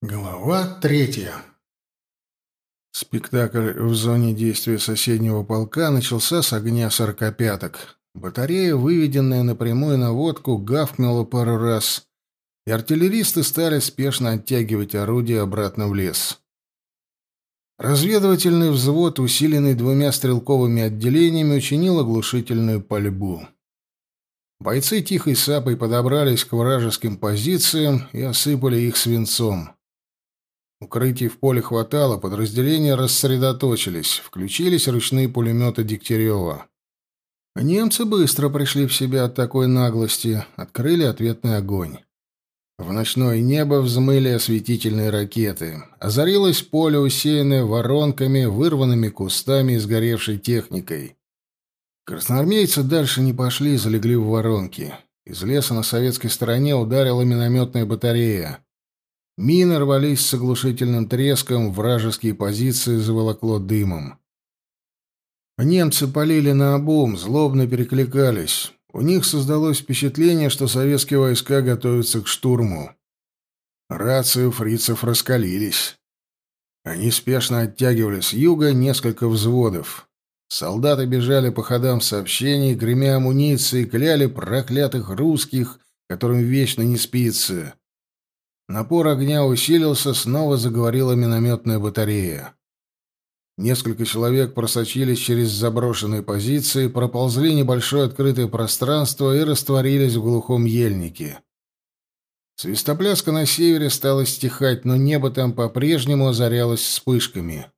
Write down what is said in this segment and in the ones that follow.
Глава третья. Спектакль в зоне действия соседнего полка начался с огня сорокопяток. Батарея, выведенная на прямую наводку, гавкнула пару раз, и артиллеристы стали спешно оттягивать орудия обратно в лес. Разведывательный взвод, усиленный двумя стрелковыми отделениями, учинил оглушительную пальбу. Бойцы тихой сапой подобрались к вражеским позициям и осыпали их свинцом. Укрытий в поле хватало, подразделения рассредоточились, включились ручные пулеметы Дегтярева. Немцы быстро пришли в себя от такой наглости, открыли ответный огонь. В ночное небо взмыли осветительные ракеты. Озарилось поле, усеянное воронками, вырванными кустами и сгоревшей техникой. Красноармейцы дальше не пошли, залегли в воронки. Из леса на советской стороне ударила минометная батарея. Мины рвались с оглушительным треском, вражеские позиции заволокло дымом. Немцы полили на обум, злобно перекликались. У них создалось впечатление, что советские войска готовятся к штурму. Рации у фрицев раскалились. Они спешно оттягивали с юга несколько взводов. Солдаты бежали по ходам сообщений, гремя амуницией, кляли проклятых русских, которым вечно не спится. Напор огня усилился, снова заговорила минометная батарея. Несколько человек просочились через заброшенные позиции, проползли небольшое открытое пространство и растворились в глухом ельнике. Свистопляска на севере стала стихать, но небо там по-прежнему озарялось вспышками.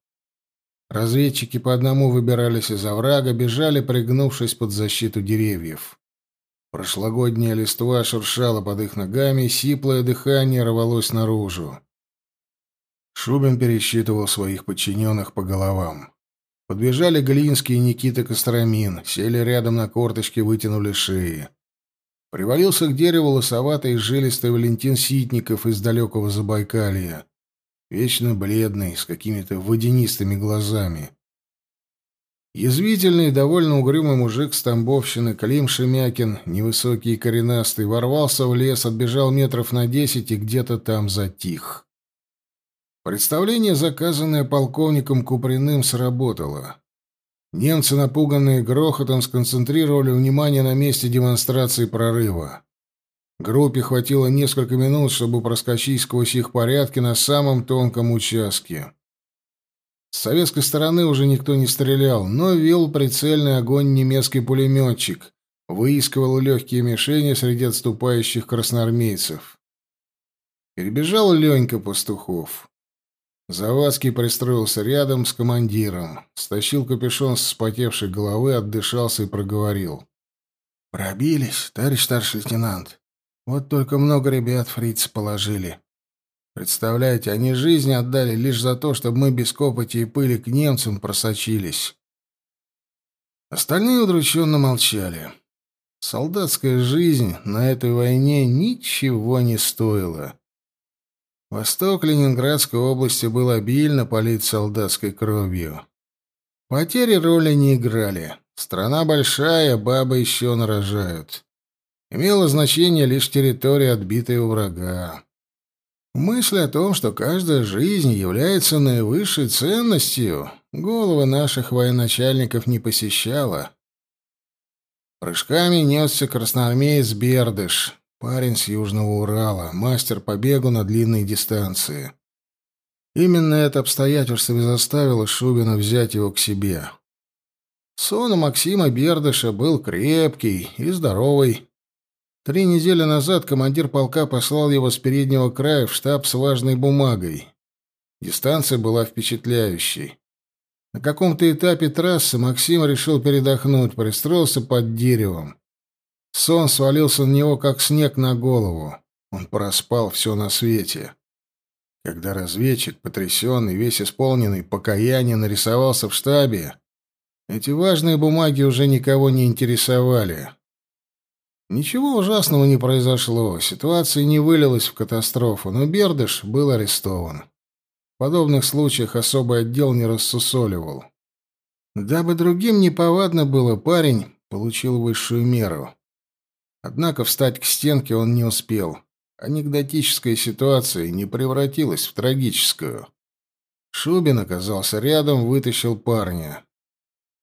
Разведчики по одному выбирались из оврага, бежали, пригнувшись под защиту деревьев. Прошлогодняя листва шуршала под их ногами, сиплое дыхание рвалось наружу. Шубин пересчитывал своих подчиненных по головам. Подбежали Глинский и Никита Костромин, сели рядом на корточки, вытянули шеи. Привалился к дереву лосоватый и жилистый Валентин Ситников из далекого Забайкалья. Вечно бледный, с какими-то водянистыми глазами. Язвительный довольно угрюмый мужик с Тамбовщины, Клим Шемякин, невысокий и коренастый, ворвался в лес, отбежал метров на десять и где-то там затих. Представление, заказанное полковником Куприным, сработало. Немцы, напуганные грохотом, сконцентрировали внимание на месте демонстрации прорыва. Группе хватило несколько минут, чтобы проскочить сквозь их порядки на самом тонком участке. С советской стороны уже никто не стрелял, но вел прицельный огонь немецкий пулеметчик, выискивал легкие мишени среди отступающих красноармейцев. Перебежал Ленька Пастухов. Завадский пристроился рядом с командиром, стащил капюшон с спотевшей головы, отдышался и проговорил. «Пробились, товарищ старший лейтенант. Вот только много ребят фриц положили. Представляете, они жизни отдали лишь за то, чтобы мы без копоти и пыли к немцам просочились. Остальные удрученно молчали. Солдатская жизнь на этой войне ничего не стоила. Восток Ленинградской области был обильно полит солдатской кровью. Потери роли не играли. Страна большая, бабы еще нарожают. Имело значение лишь территория, отбитая у врага. Мысль о том, что каждая жизнь является наивысшей ценностью, головы наших военачальников не посещала. Прыжками несся красноармеец Бердыш, парень с Южного Урала, мастер по бегу на длинные дистанции. Именно это обстоятельство и заставило Шубина взять его к себе. Сон у Максима Бердыша был крепкий и здоровый. Три недели назад командир полка послал его с переднего края в штаб с важной бумагой. Дистанция была впечатляющей. На каком-то этапе трассы Максим решил передохнуть, пристроился под деревом. Сон свалился на него, как снег на голову. Он проспал все на свете. Когда разведчик, потрясенный, весь исполненный покаяние, нарисовался в штабе, эти важные бумаги уже никого не интересовали. Ничего ужасного не произошло, ситуация не вылилась в катастрофу, но Бердыш был арестован. В подобных случаях особый отдел не рассусоливал. Дабы другим неповадно было, парень получил высшую меру. Однако встать к стенке он не успел. анекдотическая ситуация не превратилась в трагическую. Шубин оказался рядом, вытащил парня.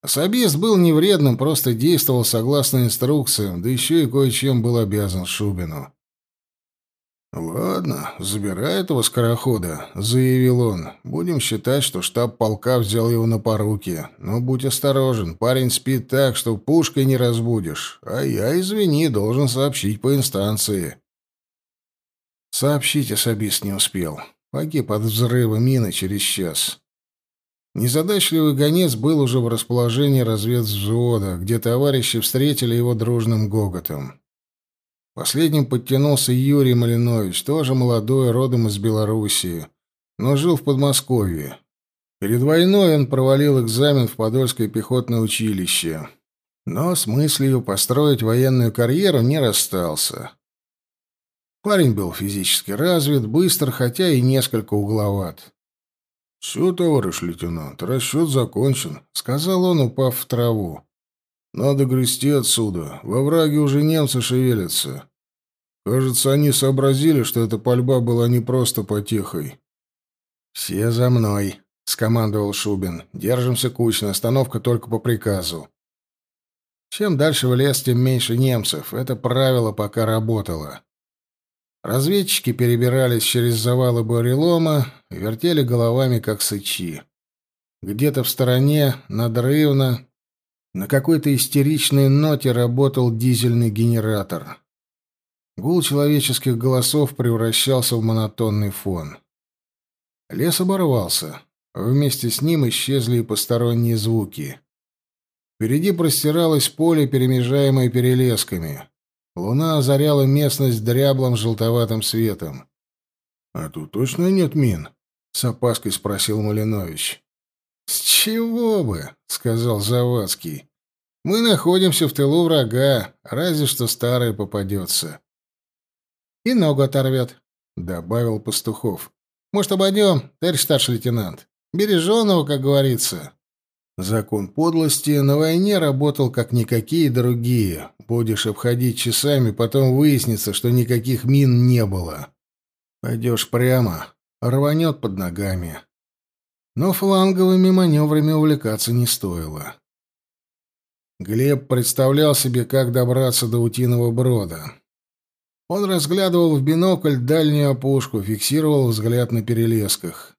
Особист был не вредным, просто действовал согласно инструкциям, да еще и кое-чем был обязан Шубину. «Ладно, забирай этого скорохода», — заявил он. «Будем считать, что штаб полка взял его на поруки. Но будь осторожен, парень спит так, что пушкой не разбудишь. А я, извини, должен сообщить по инстанции». Сообщить особист не успел. Погиб от взрыва мины через час. Незадачливый гонец был уже в расположении разведвзвода, где товарищи встретили его дружным гоготом. Последним подтянулся Юрий Малинович, тоже молодой, родом из Белоруссии, но жил в Подмосковье. Перед войной он провалил экзамен в Подольское пехотное училище, но с мыслью построить военную карьеру не расстался. Парень был физически развит, быстр, хотя и несколько угловат. «Все, товарищ лейтенант, расчет закончен», — сказал он, упав в траву. Надо грести отсюда. Во враге уже немцы шевелятся. Кажется, они сообразили, что эта пальба была не просто потехой. «Все за мной», — скомандовал Шубин. «Держимся кучно, остановка только по приказу». Чем дальше в лес, тем меньше немцев. Это правило пока работало. Разведчики перебирались через завалы бурелома вертели головами, как сычи. Где-то в стороне, надрывно, на какой-то истеричной ноте работал дизельный генератор. Гул человеческих голосов превращался в монотонный фон. Лес оборвался. Вместе с ним исчезли и посторонние звуки. Впереди простиралось поле, перемежаемое перелесками. Луна озаряла местность дряблым желтоватым светом. «А тут точно нет мин?» — с опаской спросил Малинович. «С чего бы?» — сказал Завадский. «Мы находимся в тылу врага, разве что старое попадется». «И ногу оторвет», — добавил Пастухов. «Может, обойдем, товарищ старший лейтенант? Береженого, как говорится». Закон подлости на войне работал как никакие другие. Будешь обходить часами, потом выяснится, что никаких мин не было. Пойдешь прямо, рванет под ногами. Но фланговыми маневрами увлекаться не стоило. Глеб представлял себе, как добраться до Утиного брода. Он разглядывал в бинокль дальнюю опушку, фиксировал взгляд на перелесках.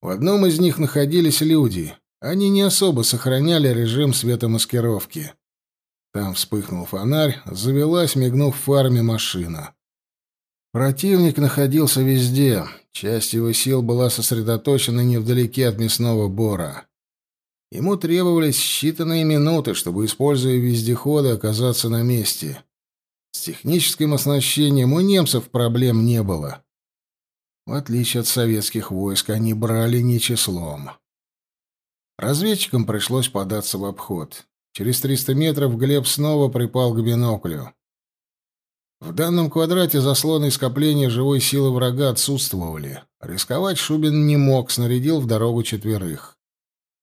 В одном из них находились люди. Они не особо сохраняли режим светомаскировки. Там вспыхнул фонарь, завелась, мигнув фарами, машина. Противник находился везде. Часть его сил была сосредоточена невдалеке от мясного бора. Ему требовались считанные минуты, чтобы, используя вездеходы, оказаться на месте. С техническим оснащением у немцев проблем не было. В отличие от советских войск, они брали не числом. Разведчикам пришлось податься в обход. Через 300 метров Глеб снова припал к биноклю. В данном квадрате заслоны скопления живой силы врага отсутствовали. Рисковать Шубин не мог, снарядил в дорогу четверых.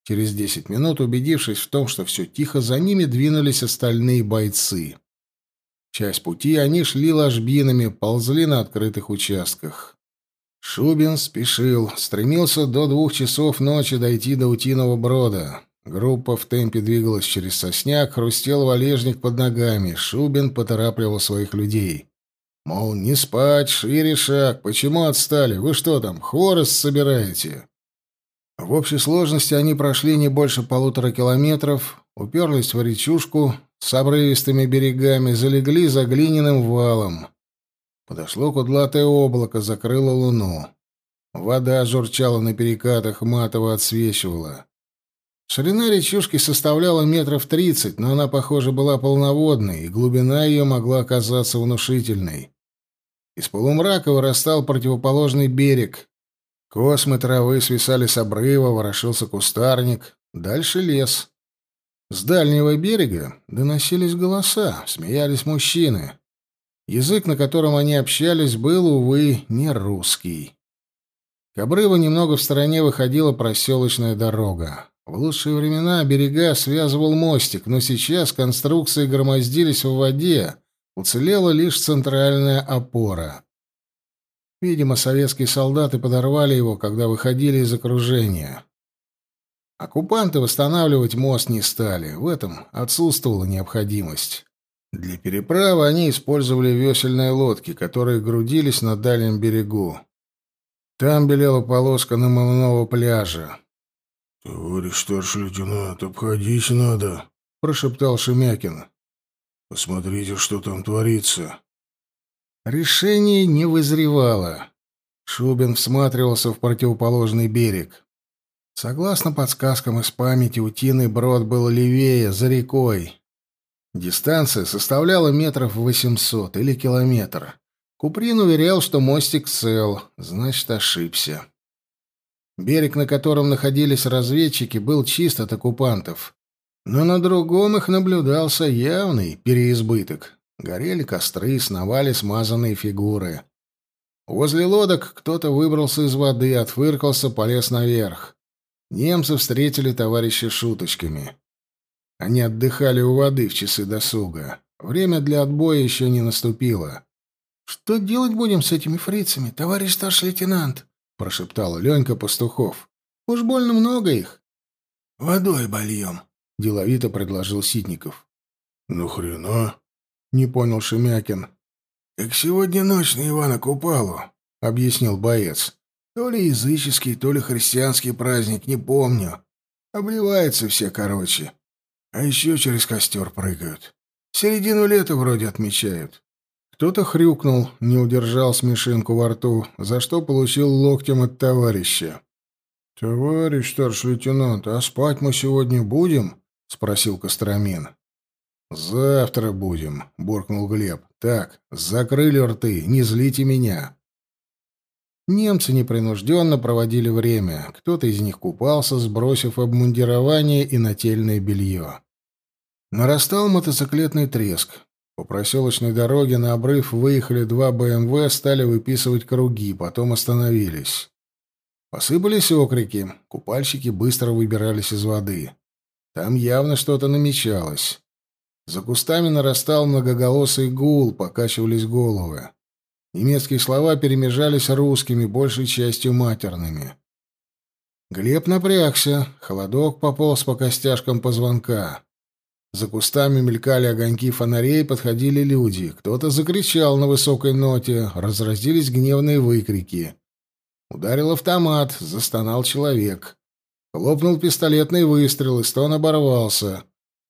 Через десять минут, убедившись в том, что все тихо, за ними двинулись остальные бойцы. Часть пути они шли ложбинами, ползли на открытых участках. Шубин спешил, стремился до двух часов ночи дойти до Утиного брода. Группа в темпе двигалась через сосняк, хрустел валежник под ногами. Шубин поторапливал своих людей. Мол, не спать, шире шаг, почему отстали? Вы что там, хворост собираете? В общей сложности они прошли не больше полутора километров, уперлись в речушку с обрывистыми берегами, залегли за глиняным валом. Подошло кудлатое облако, закрыло луну. Вода журчала на перекатах, матово отсвечивала. Ширина речушки составляла метров тридцать, но она, похоже, была полноводной, и глубина ее могла оказаться внушительной. Из полумрака вырастал противоположный берег. Космы травы свисали с обрыва, ворошился кустарник. Дальше лес. С дальнего берега доносились голоса, смеялись мужчины. Язык, на котором они общались, был, увы, не русский. К обрыву немного в стороне выходила проселочная дорога. В лучшие времена берега связывал мостик, но сейчас конструкции громоздились в воде, уцелела лишь центральная опора. Видимо, советские солдаты подорвали его, когда выходили из окружения. Оккупанты восстанавливать мост не стали, в этом отсутствовала необходимость. Для переправы они использовали весельные лодки, которые грудились на дальнем берегу. Там белела полоска намывного пляжа. — Товарищ старший лейтенант, обходись надо, — прошептал Шемякин. — Посмотрите, что там творится. Решение не вызревало. Шубин всматривался в противоположный берег. Согласно подсказкам из памяти, утиный брод был левее, за рекой. Дистанция составляла метров восемьсот или километр. Куприн уверял, что мостик цел, значит, ошибся. Берег, на котором находились разведчики, был чист от оккупантов. Но на другом их наблюдался явный переизбыток. Горели костры, сновали смазанные фигуры. Возле лодок кто-то выбрался из воды, отфыркался, полез наверх. Немцы встретили товарища шуточками. Они отдыхали у воды в часы досуга. Время для отбоя еще не наступило. «Что делать будем с этими фрицами, товарищ старший лейтенант?» — прошептал Ленька Пастухов. «Уж больно много их». «Водой больем», — деловито предложил Ситников. «Ну хрена?» — не понял Шемякин. «Так сегодня ночь на Ивана Купалу», — объяснил боец. То ли языческий, то ли христианский праздник, не помню. Обливаются все, короче. А еще через костер прыгают. Середину лета вроде отмечают. Кто-то хрюкнул, не удержал смешинку во рту, за что получил локтем от товарища. «Товарищ старший лейтенант, а спать мы сегодня будем?» — спросил Костромин. «Завтра будем», — буркнул Глеб. «Так, закрыли рты, не злите меня». Немцы непринужденно проводили время. Кто-то из них купался, сбросив обмундирование и нательное белье. Нарастал мотоциклетный треск. По проселочной дороге на обрыв выехали два БМВ, стали выписывать круги, потом остановились. Посыпались окрики. Купальщики быстро выбирались из воды. Там явно что-то намечалось. За кустами нарастал многоголосый гул, покачивались головы. Немецкие слова перемежались русскими, большей частью матерными. Глеб напрягся, холодок пополз по костяшкам позвонка. За кустами мелькали огоньки фонарей, подходили люди. Кто-то закричал на высокой ноте, разразились гневные выкрики. Ударил автомат, застонал человек. Хлопнул пистолетный выстрел, и стон оборвался.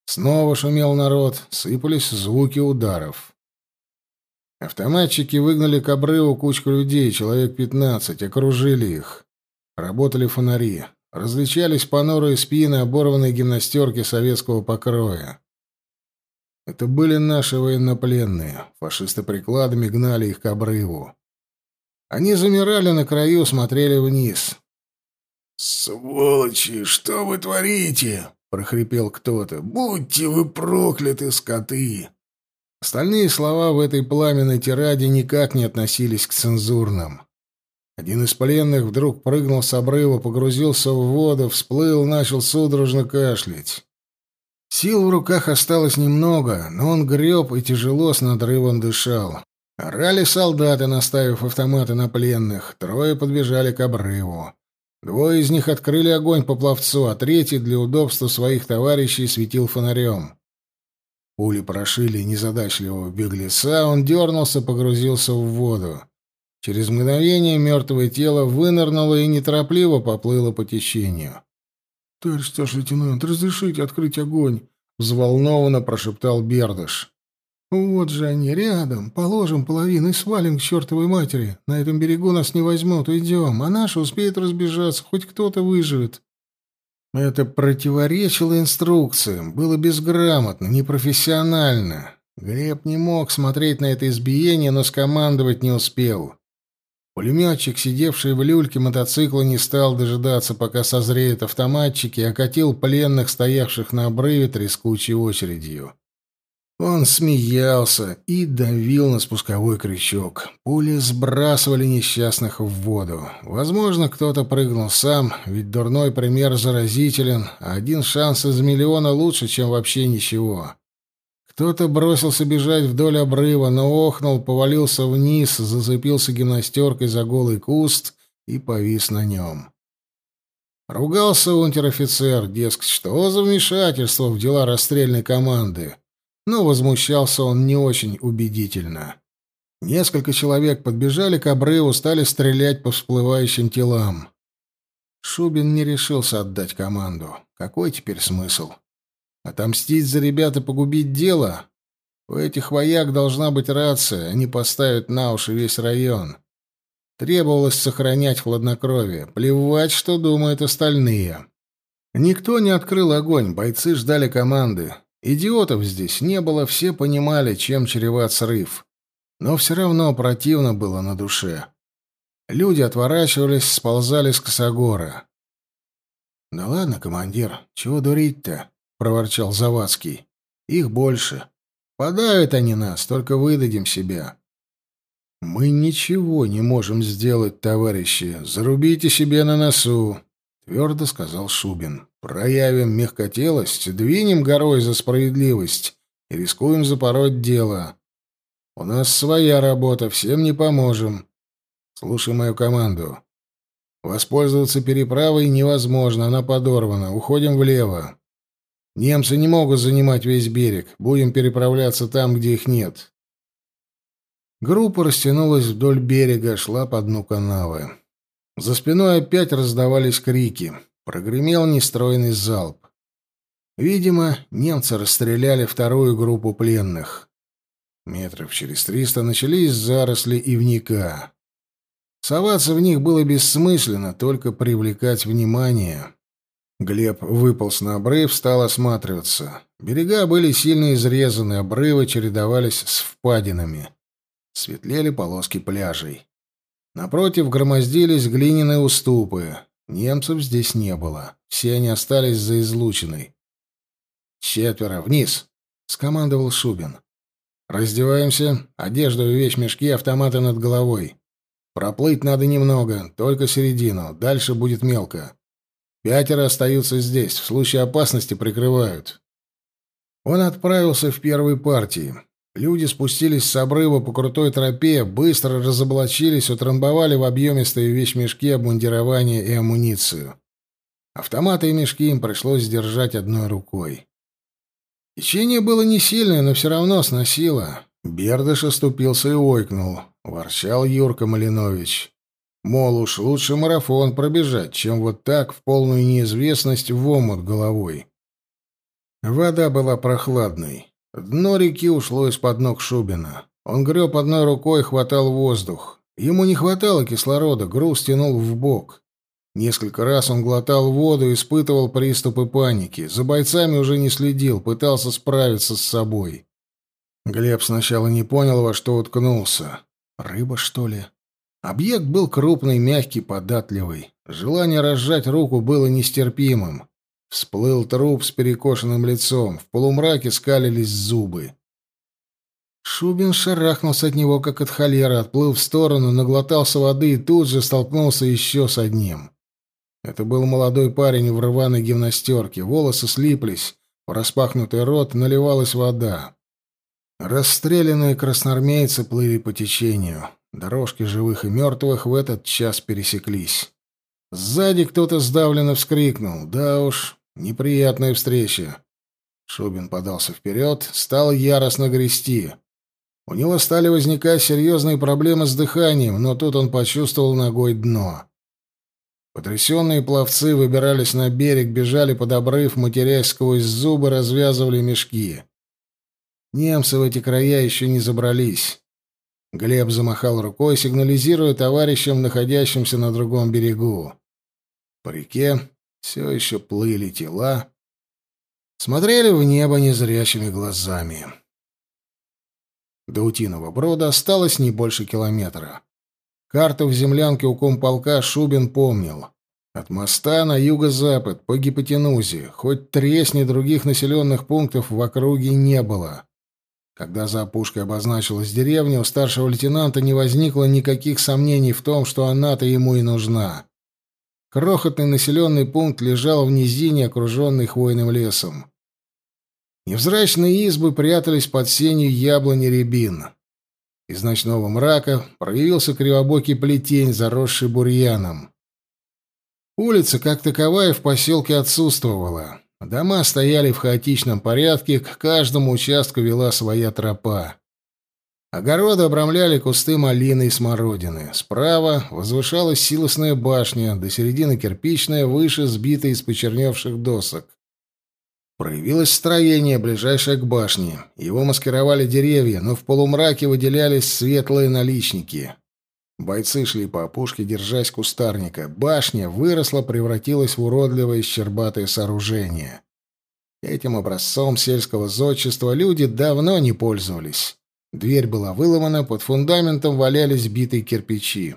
Снова шумел народ, сыпались звуки ударов. Автоматчики выгнали к обрыву кучку людей, человек пятнадцать, окружили их. Работали фонари. Различались понурые спины оборванной гимнастерки советского покроя. Это были наши военнопленные. Фашисты прикладами гнали их к обрыву. Они замирали на краю, смотрели вниз. «Сволочи, что вы творите?» — прохрипел кто-то. «Будьте вы прокляты, скоты!» Остальные слова в этой пламенной тираде никак не относились к цензурным. Один из пленных вдруг прыгнул с обрыва, погрузился в воду, всплыл, начал судорожно кашлять. Сил в руках осталось немного, но он греб и тяжело с надрывом дышал. Орали солдаты, наставив автоматы на пленных. Трое подбежали к обрыву. Двое из них открыли огонь по пловцу, а третий для удобства своих товарищей светил фонарем. Пули прошили незадачливого беглеца, он дернулся, погрузился в воду. Через мгновение мертвое тело вынырнуло и неторопливо поплыло по течению. — Товарищ старший лейтенант, разрешите открыть огонь? — взволнованно прошептал Бердыш. — Вот же они, рядом. Положим половину и свалим к чертовой матери. На этом берегу нас не возьмут, уйдем, а наши успеют разбежаться, хоть кто-то выживет. Это противоречило инструкциям, было безграмотно, непрофессионально. Глеб не мог смотреть на это избиение, но скомандовать не успел. Пулеметчик, сидевший в люльке мотоцикла, не стал дожидаться, пока созреют автоматчики, и окатил пленных, стоявших на обрыве, трескучей очередью. Он смеялся и давил на спусковой крючок. Пули сбрасывали несчастных в воду. Возможно, кто-то прыгнул сам, ведь дурной пример заразителен, а один шанс из миллиона лучше, чем вообще ничего. Кто-то бросился бежать вдоль обрыва, но охнул, повалился вниз, зацепился гимнастеркой за голый куст и повис на нем. Ругался унтер-офицер, дескать, что за вмешательство в дела расстрельной команды. Но возмущался он не очень убедительно. Несколько человек подбежали к обрыву, стали стрелять по всплывающим телам. Шубин не решился отдать команду. Какой теперь смысл? Отомстить за ребят и погубить дело? У этих вояк должна быть рация, они поставят на уши весь район. Требовалось сохранять хладнокровие, плевать, что думают остальные. Никто не открыл огонь, бойцы ждали команды. Идиотов здесь не было, все понимали, чем чреват срыв. Но все равно противно было на душе. Люди отворачивались, сползали с косогора. «Да ладно, командир, чего дурить-то?» — проворчал Завадский. «Их больше. Подавят они нас, только выдадим себя». «Мы ничего не можем сделать, товарищи. Зарубите себе на носу», — твердо сказал Шубин. «Проявим мягкотелость, двинем горой за справедливость и рискуем запороть дело. У нас своя работа, всем не поможем. Слушай мою команду. Воспользоваться переправой невозможно, она подорвана. Уходим влево. Немцы не могут занимать весь берег. Будем переправляться там, где их нет. Группа растянулась вдоль берега, шла по дну канавы. За спиной опять раздавались крики. Прогремел нестройный залп. Видимо, немцы расстреляли вторую группу пленных. Метров через триста начались заросли ивника. Соваться в них было бессмысленно, только привлекать внимание. Глеб выполз на обрыв, стал осматриваться. Берега были сильно изрезаны, обрывы чередовались с впадинами. Светлели полоски пляжей. Напротив громоздились глиняные уступы. Немцев здесь не было. Все они остались за излучиной. «Четверо, вниз!» — скомандовал Шубин. «Раздеваемся, одежду и вещмешки, автоматы над головой. Проплыть надо немного, только середину, дальше будет мелко. Пятеро остаются здесь, в случае опасности прикрывают». Он отправился в первой партии. Люди спустились с обрыва по крутой тропе, быстро разоблачились, утрамбовали в объемистые вещмешки обмундирование и амуницию. Автоматы и мешки им пришлось держать одной рукой. Течение было не сильное, но все равно сносило. Бердыш оступился и ойкнул. Ворчал Юрка Малинович. Мол, уж лучше марафон пробежать, чем вот так в полную неизвестность в омут головой. Вода была прохладной. Дно реки ушло из-под ног Шубина. Он греб одной рукой, хватал воздух. Ему не хватало кислорода, груз тянул в бок. Несколько раз он глотал воду, испытывал приступы паники. За бойцами уже не следил, пытался справиться с собой. Глеб сначала не понял, во что уткнулся. Рыба, что ли? Объект был крупный, мягкий, податливый. Желание разжать руку было нестерпимым. Всплыл труп с перекошенным лицом. В полумраке скалились зубы. Шубин шарахнулся от него, как от холеры, отплыл в сторону, наглотался воды и тут же столкнулся еще с одним. Это был молодой парень в рваной гимнастерке. Волосы слиплись, в распахнутый рот наливалась вода. Расстрелянные красноармейцы плыли по течению. Дорожки живых и мертвых в этот час пересеклись. Сзади кто-то сдавленно вскрикнул. Да уж, Неприятная встреча. Шубин подался вперед, стал яростно грести. У него стали возникать серьезные проблемы с дыханием, но тут он почувствовал ногой дно. Потрясенные пловцы выбирались на берег, бежали под обрыв, матерясь сквозь зубы, развязывали мешки. Немцы в эти края еще не забрались. Глеб замахал рукой, сигнализируя товарищам, находящимся на другом берегу. По реке все еще плыли тела, смотрели в небо незрячими глазами. До Утиного брода осталось не больше километра. Карту в землянке у комполка Шубин помнил. От моста на юго-запад, по гипотенузе, хоть тресни других населенных пунктов в округе не было. Когда за опушкой обозначилась деревня, у старшего лейтенанта не возникло никаких сомнений в том, что она-то ему и нужна. Крохотный населенный пункт лежал в низине, окруженный хвойным лесом. Невзрачные избы прятались под сенью яблони рябин. Из ночного мрака проявился кривобокий плетень, заросший бурьяном. Улица, как таковая, в поселке отсутствовала. Дома стояли в хаотичном порядке, к каждому участку вела своя тропа. Огороды обрамляли кусты малины и смородины. Справа возвышалась силосная башня, до середины кирпичная, выше сбитая из почерневших досок. Проявилось строение, ближайшее к башне. Его маскировали деревья, но в полумраке выделялись светлые наличники. Бойцы шли по опушке, держась кустарника. Башня выросла, превратилась в уродливое щербатое сооружение. Этим образцом сельского зодчества люди давно не пользовались. Дверь была выломана, под фундаментом валялись битые кирпичи.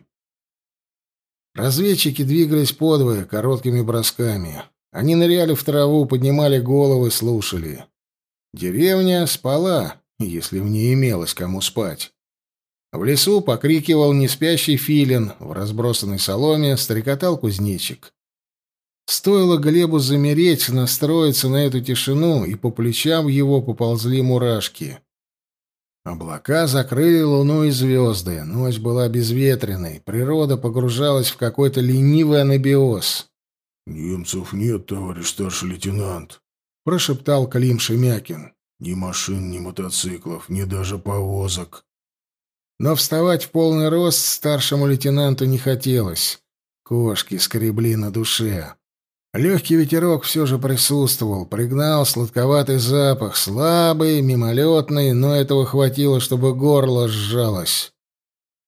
Разведчики двигались подвое, короткими бросками. Они ныряли в траву, поднимали головы, слушали. Деревня спала, если в ней имелось кому спать. В лесу покрикивал неспящий филин, в разбросанной соломе стрекотал кузнечик. Стоило Глебу замереть, настроиться на эту тишину, и по плечам его поползли мурашки. Облака закрыли луну и звезды, ночь была безветренной, природа погружалась в какой-то ленивый анабиоз. «Немцев нет, товарищ старший лейтенант», — прошептал Клим Шемякин. «Ни машин, ни мотоциклов, ни даже повозок». Но вставать в полный рост старшему лейтенанту не хотелось. Кошки скребли на душе. Легкий ветерок все же присутствовал, пригнал сладковатый запах, слабый, мимолетный, но этого хватило, чтобы горло сжалось.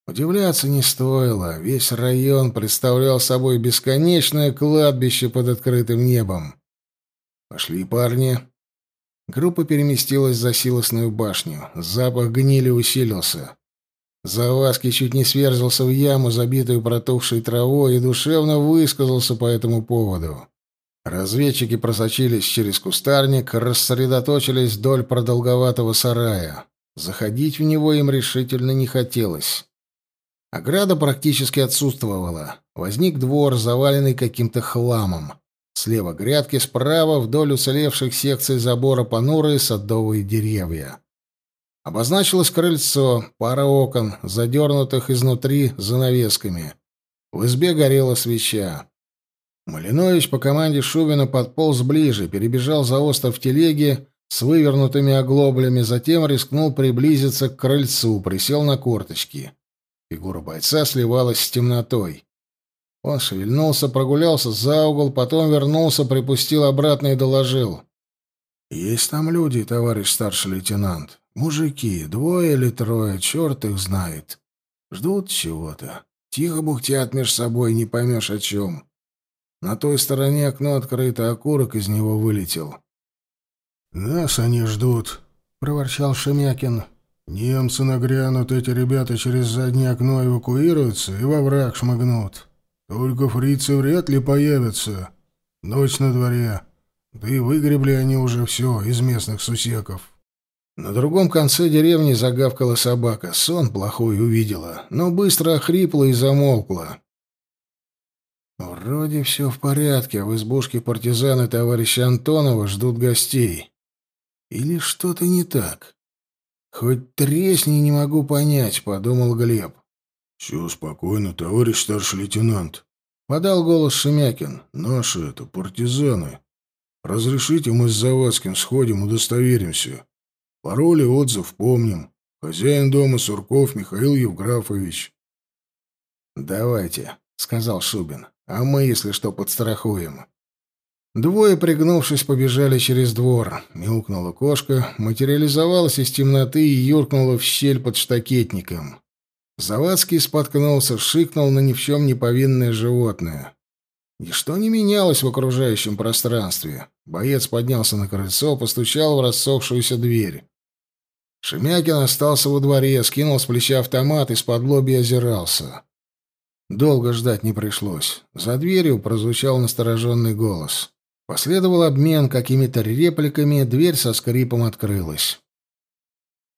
Удивляться не стоило. Весь район представлял собой бесконечное кладбище под открытым небом. Пошли парни. Группа переместилась за силосную башню. Запах гнили усилился. Заваски чуть не сверзился в яму, забитую протухшей травой, и душевно высказался по этому поводу. Разведчики просочились через кустарник, рассредоточились вдоль продолговатого сарая. Заходить в него им решительно не хотелось. Ограда практически отсутствовала. Возник двор, заваленный каким-то хламом. Слева грядки, справа вдоль уцелевших секций забора понурые садовые деревья. Обозначилось крыльцо, пара окон, задернутых изнутри занавесками. В избе горела свеча. Малинович по команде Шубина подполз ближе, перебежал за остров телеги с вывернутыми оглоблями, затем рискнул приблизиться к крыльцу, присел на корточки. Фигура бойца сливалась с темнотой. Он шевельнулся, прогулялся за угол, потом вернулся, припустил обратно и доложил. «Есть там люди, товарищ старший лейтенант. Мужики, двое или трое, черт их знает. Ждут чего-то. Тихо бухтят меж собой, не поймешь о чем. На той стороне окно открыто, окурок из него вылетел». «Нас они ждут», — проворчал Шемякин. Немцы нагрянут, эти ребята через заднее окно эвакуируются и во враг шмыгнут. Только фрицы вряд ли появятся. Ночь на дворе. Да и выгребли они уже все из местных сусеков. На другом конце деревни загавкала собака. Сон плохой увидела, но быстро охрипла и замолкла. Вроде все в порядке, а в избушке партизаны товарища Антонова ждут гостей. Или что-то не так? «Хоть тресни не могу понять», — подумал Глеб. «Все спокойно, товарищ старший лейтенант», — подал голос Шемякин. «Наши это партизаны. Разрешите мы с Завадским сходим, удостоверимся. Пароль и отзыв помним. Хозяин дома Сурков Михаил Евграфович». «Давайте», — сказал Шубин. «А мы, если что, подстрахуем». Двое, пригнувшись, побежали через двор. Мяукнула кошка, материализовалась из темноты и юркнула в щель под штакетником. Завадский споткнулся, шикнул на ни в чем не повинное животное. Ничто не менялось в окружающем пространстве. Боец поднялся на крыльцо, постучал в рассохшуюся дверь. Шемякин остался во дворе, скинул с плеча автомат и с-под озирался. Долго ждать не пришлось. За дверью прозвучал настороженный голос. Последовал обмен какими-то репликами, дверь со скрипом открылась.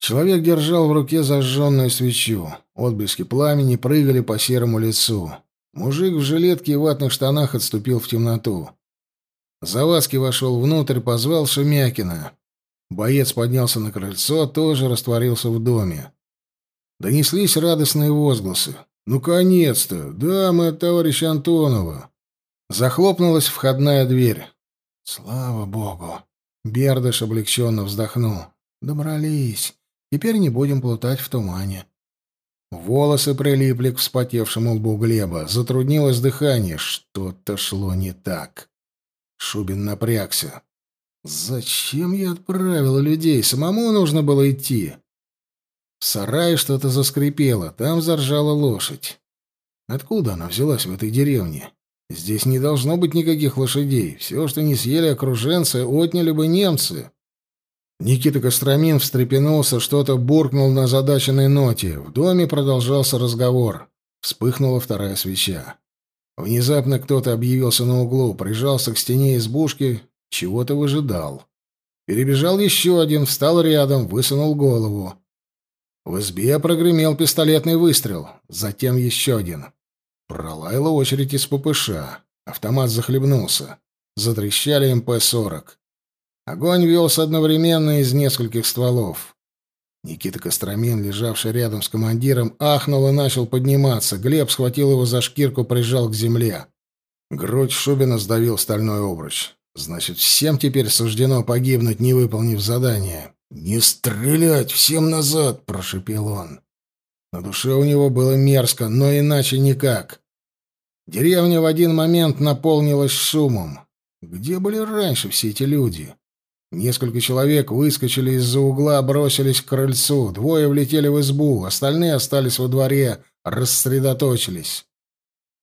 Человек держал в руке зажженную свечу. Отблески пламени прыгали по серому лицу. Мужик в жилетке и ватных штанах отступил в темноту. Завадский вошел внутрь, позвал Шемякина. Боец поднялся на крыльцо, тоже растворился в доме. Донеслись радостные возгласы. «Ну, конец-то! Да, мы от товарища Антонова!» Захлопнулась входная дверь. «Слава богу!» Бердыш облегченно вздохнул. «Добрались. Теперь не будем плутать в тумане». Волосы прилипли к вспотевшему лбу Глеба. Затруднилось дыхание. Что-то шло не так. Шубин напрягся. «Зачем я отправил людей? Самому нужно было идти». В сарае что-то заскрипело, там заржала лошадь. Откуда она взялась в этой деревне? Здесь не должно быть никаких лошадей. Все, что не съели окруженцы, отняли бы немцы. Никита Костромин встрепенулся, что-то буркнул на задаченной ноте. В доме продолжался разговор. Вспыхнула вторая свеча. Внезапно кто-то объявился на углу, прижался к стене избушки, чего-то выжидал. Перебежал еще один, встал рядом, высунул голову. В избе прогремел пистолетный выстрел, затем еще один. Пролаяла очередь из ППШ. Автомат захлебнулся. Затрещали МП-40. Огонь велся одновременно из нескольких стволов. Никита Костромин, лежавший рядом с командиром, ахнул и начал подниматься. Глеб схватил его за шкирку, прижал к земле. Грудь Шубина сдавил стальной обруч. Значит, всем теперь суждено погибнуть, не выполнив задание. «Не стрелять! Всем назад!» — прошепел он. На душе у него было мерзко, но иначе никак. Деревня в один момент наполнилась шумом. Где были раньше все эти люди? Несколько человек выскочили из-за угла, бросились к крыльцу. Двое влетели в избу, остальные остались во дворе, рассредоточились.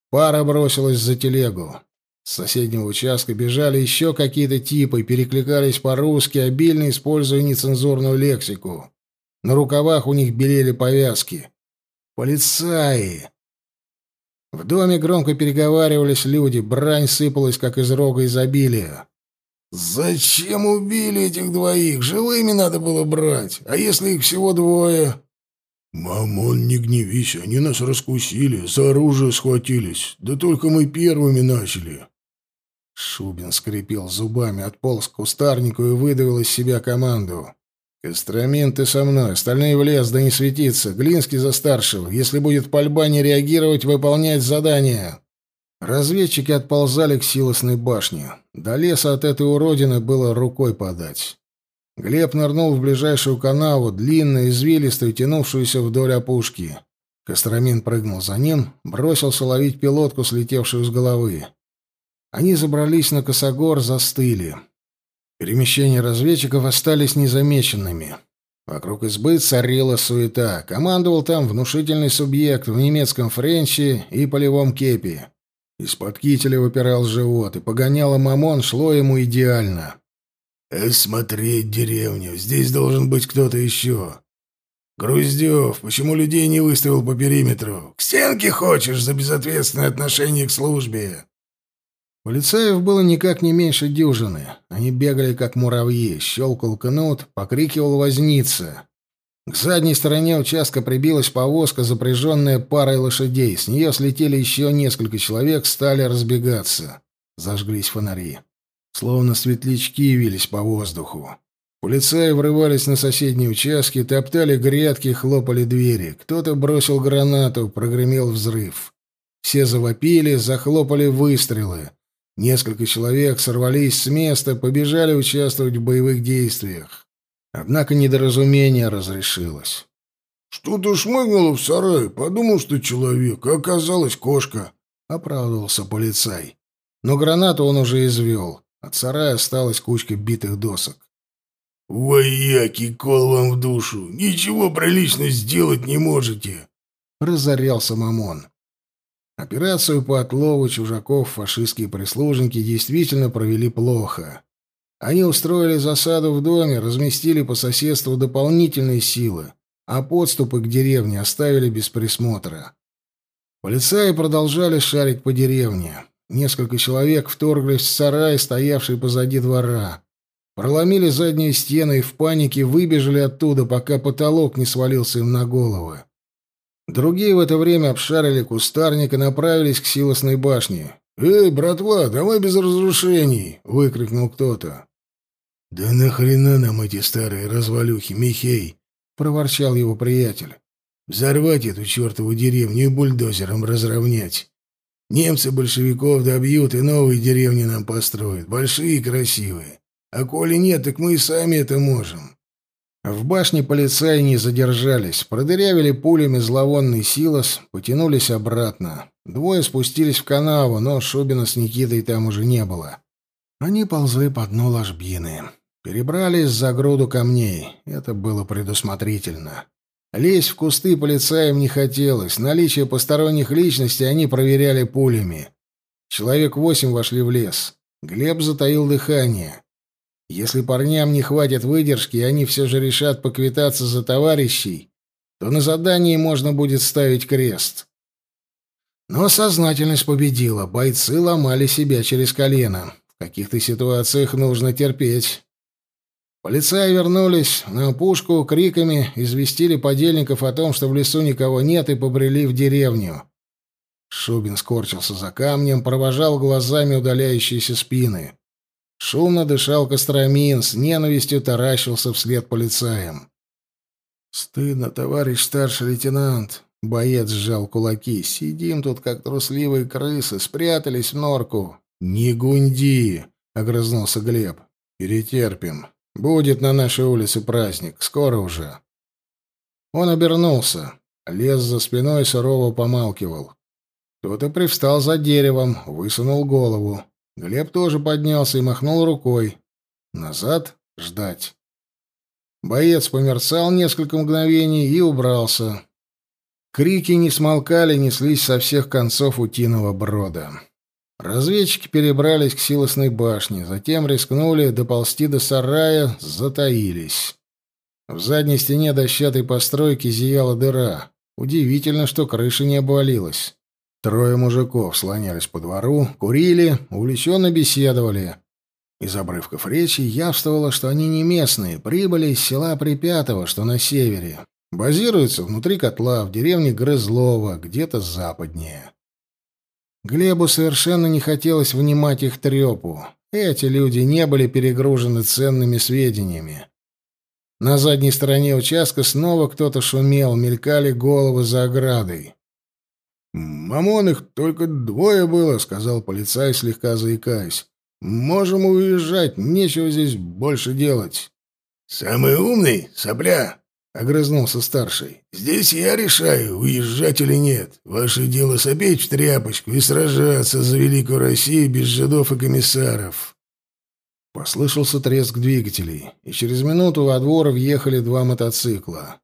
Пара бросилась за телегу. С соседнего участка бежали еще какие-то типы, перекликались по-русски, обильно используя нецензурную лексику. На рукавах у них белели повязки. «Полицаи!» В доме громко переговаривались люди, брань сыпалась, как из рога изобилия. «Зачем убили этих двоих? Живыми надо было брать. А если их всего двое?» «Мамон, не гневись, они нас раскусили, за оружие схватились. Да только мы первыми начали». Шубин скрипел зубами, отполз к кустарнику и выдавил из себя команду. «Костромин, ты со мной, остальные в лес, да не светиться. Глинский за старшего. Если будет пальба, не реагировать, выполнять задание». Разведчики отползали к силосной башне. До леса от этой уродины было рукой подать. Глеб нырнул в ближайшую канаву, длинную, извилистую, тянувшуюся вдоль опушки. Костромин прыгнул за ним, бросился ловить пилотку, слетевшую с головы. Они забрались на косогор, застыли. Перемещения разведчиков остались незамеченными. Вокруг избы царила суета. Командовал там внушительный субъект в немецком френче и полевом кепи. Из-под кителя выпирал живот, и погоняло мамон шло ему идеально. «Осмотреть деревню. Здесь должен быть кто-то еще. Груздев, почему людей не выставил по периметру? К стенке хочешь за безответственное отношение к службе?» Полицаев было никак не меньше дюжины. Они бегали, как муравьи. Щелкал кнут, покрикивал возница. К задней стороне участка прибилась повозка, запряженная парой лошадей. С нее слетели еще несколько человек, стали разбегаться. Зажглись фонари. Словно светлячки вились по воздуху. Полицаи врывались на соседние участки, топтали грядки, хлопали двери. Кто-то бросил гранату, прогремел взрыв. Все завопили, захлопали выстрелы. Несколько человек сорвались с места, побежали участвовать в боевых действиях. Однако недоразумение разрешилось. «Что-то шмыгнуло в сарай. Подумал, что человек, а оказалось кошка», — оправдывался полицай. Но гранату он уже извел. От сарая осталась кучка битых досок. «Вояки, кол вам в душу! Ничего прилично сделать не можете!» — разорялся Мамон. Операцию по отлову чужаков фашистские прислужники действительно провели плохо. Они устроили засаду в доме, разместили по соседству дополнительные силы, а подступы к деревне оставили без присмотра. Полицаи продолжали шарить по деревне. Несколько человек вторглись в сарай, стоявший позади двора. Проломили задние стены и в панике выбежали оттуда, пока потолок не свалился им на головы. Другие в это время обшарили кустарник и направились к силосной башне. «Эй, братва, давай без разрушений!» — выкрикнул кто-то. «Да нахрена нам эти старые развалюхи, Михей?» — проворчал его приятель. «Взорвать эту чертову деревню и бульдозером разровнять. Немцы большевиков добьют и новые деревни нам построят, большие и красивые. А коли нет, так мы и сами это можем». В башне полицаи не задержались, продырявили пулями зловонный силос, потянулись обратно. Двое спустились в канаву, но Шубина с Никитой там уже не было. Они ползли по дну ложбины. Перебрались за груду камней. Это было предусмотрительно. Лезть в кусты полицаям не хотелось. Наличие посторонних личностей они проверяли пулями. Человек восемь вошли в лес. Глеб затаил дыхание. Если парням не хватит выдержки, и они все же решат поквитаться за товарищей, то на задании можно будет ставить крест. Но сознательность победила, бойцы ломали себя через колено. В каких-то ситуациях нужно терпеть. Полицаи вернулись на опушку, криками известили подельников о том, что в лесу никого нет, и побрели в деревню. Шубин скорчился за камнем, провожал глазами удаляющиеся спины. Шумно дышал Костромин, с ненавистью таращился вслед полицаям. «Стыдно, товарищ старший лейтенант!» Боец сжал кулаки. «Сидим тут, как трусливые крысы, спрятались в норку». «Не гунди!» — огрызнулся Глеб. «Перетерпим. Будет на нашей улице праздник. Скоро уже». Он обернулся. Лес за спиной сурово помалкивал. Кто-то привстал за деревом, высунул голову. Глеб тоже поднялся и махнул рукой. Назад ждать. Боец померцал несколько мгновений и убрался. Крики не смолкали, неслись со всех концов утиного брода. Разведчики перебрались к силосной башне, затем рискнули доползти до сарая, затаились. В задней стене дощатой постройки зияла дыра. Удивительно, что крыша не обвалилась. Трое мужиков слонялись по двору, курили, увлеченно беседовали. Из обрывков речи явствовало, что они не местные, прибыли из села Припятого, что на севере. Базируются внутри котла, в деревне Грызлова, где-то западнее. Глебу совершенно не хотелось внимать их трепу. Эти люди не были перегружены ценными сведениями. На задней стороне участка снова кто-то шумел, мелькали головы за оградой. «Мамон их только двое было», — сказал полицай, слегка заикаясь. «Можем уезжать, нечего здесь больше делать». «Самый умный, сопля», — огрызнулся старший. «Здесь я решаю, уезжать или нет. Ваше дело сопеть в тряпочку и сражаться за великую Россию без жидов и комиссаров». Послышался треск двигателей, и через минуту во двор въехали два мотоцикла.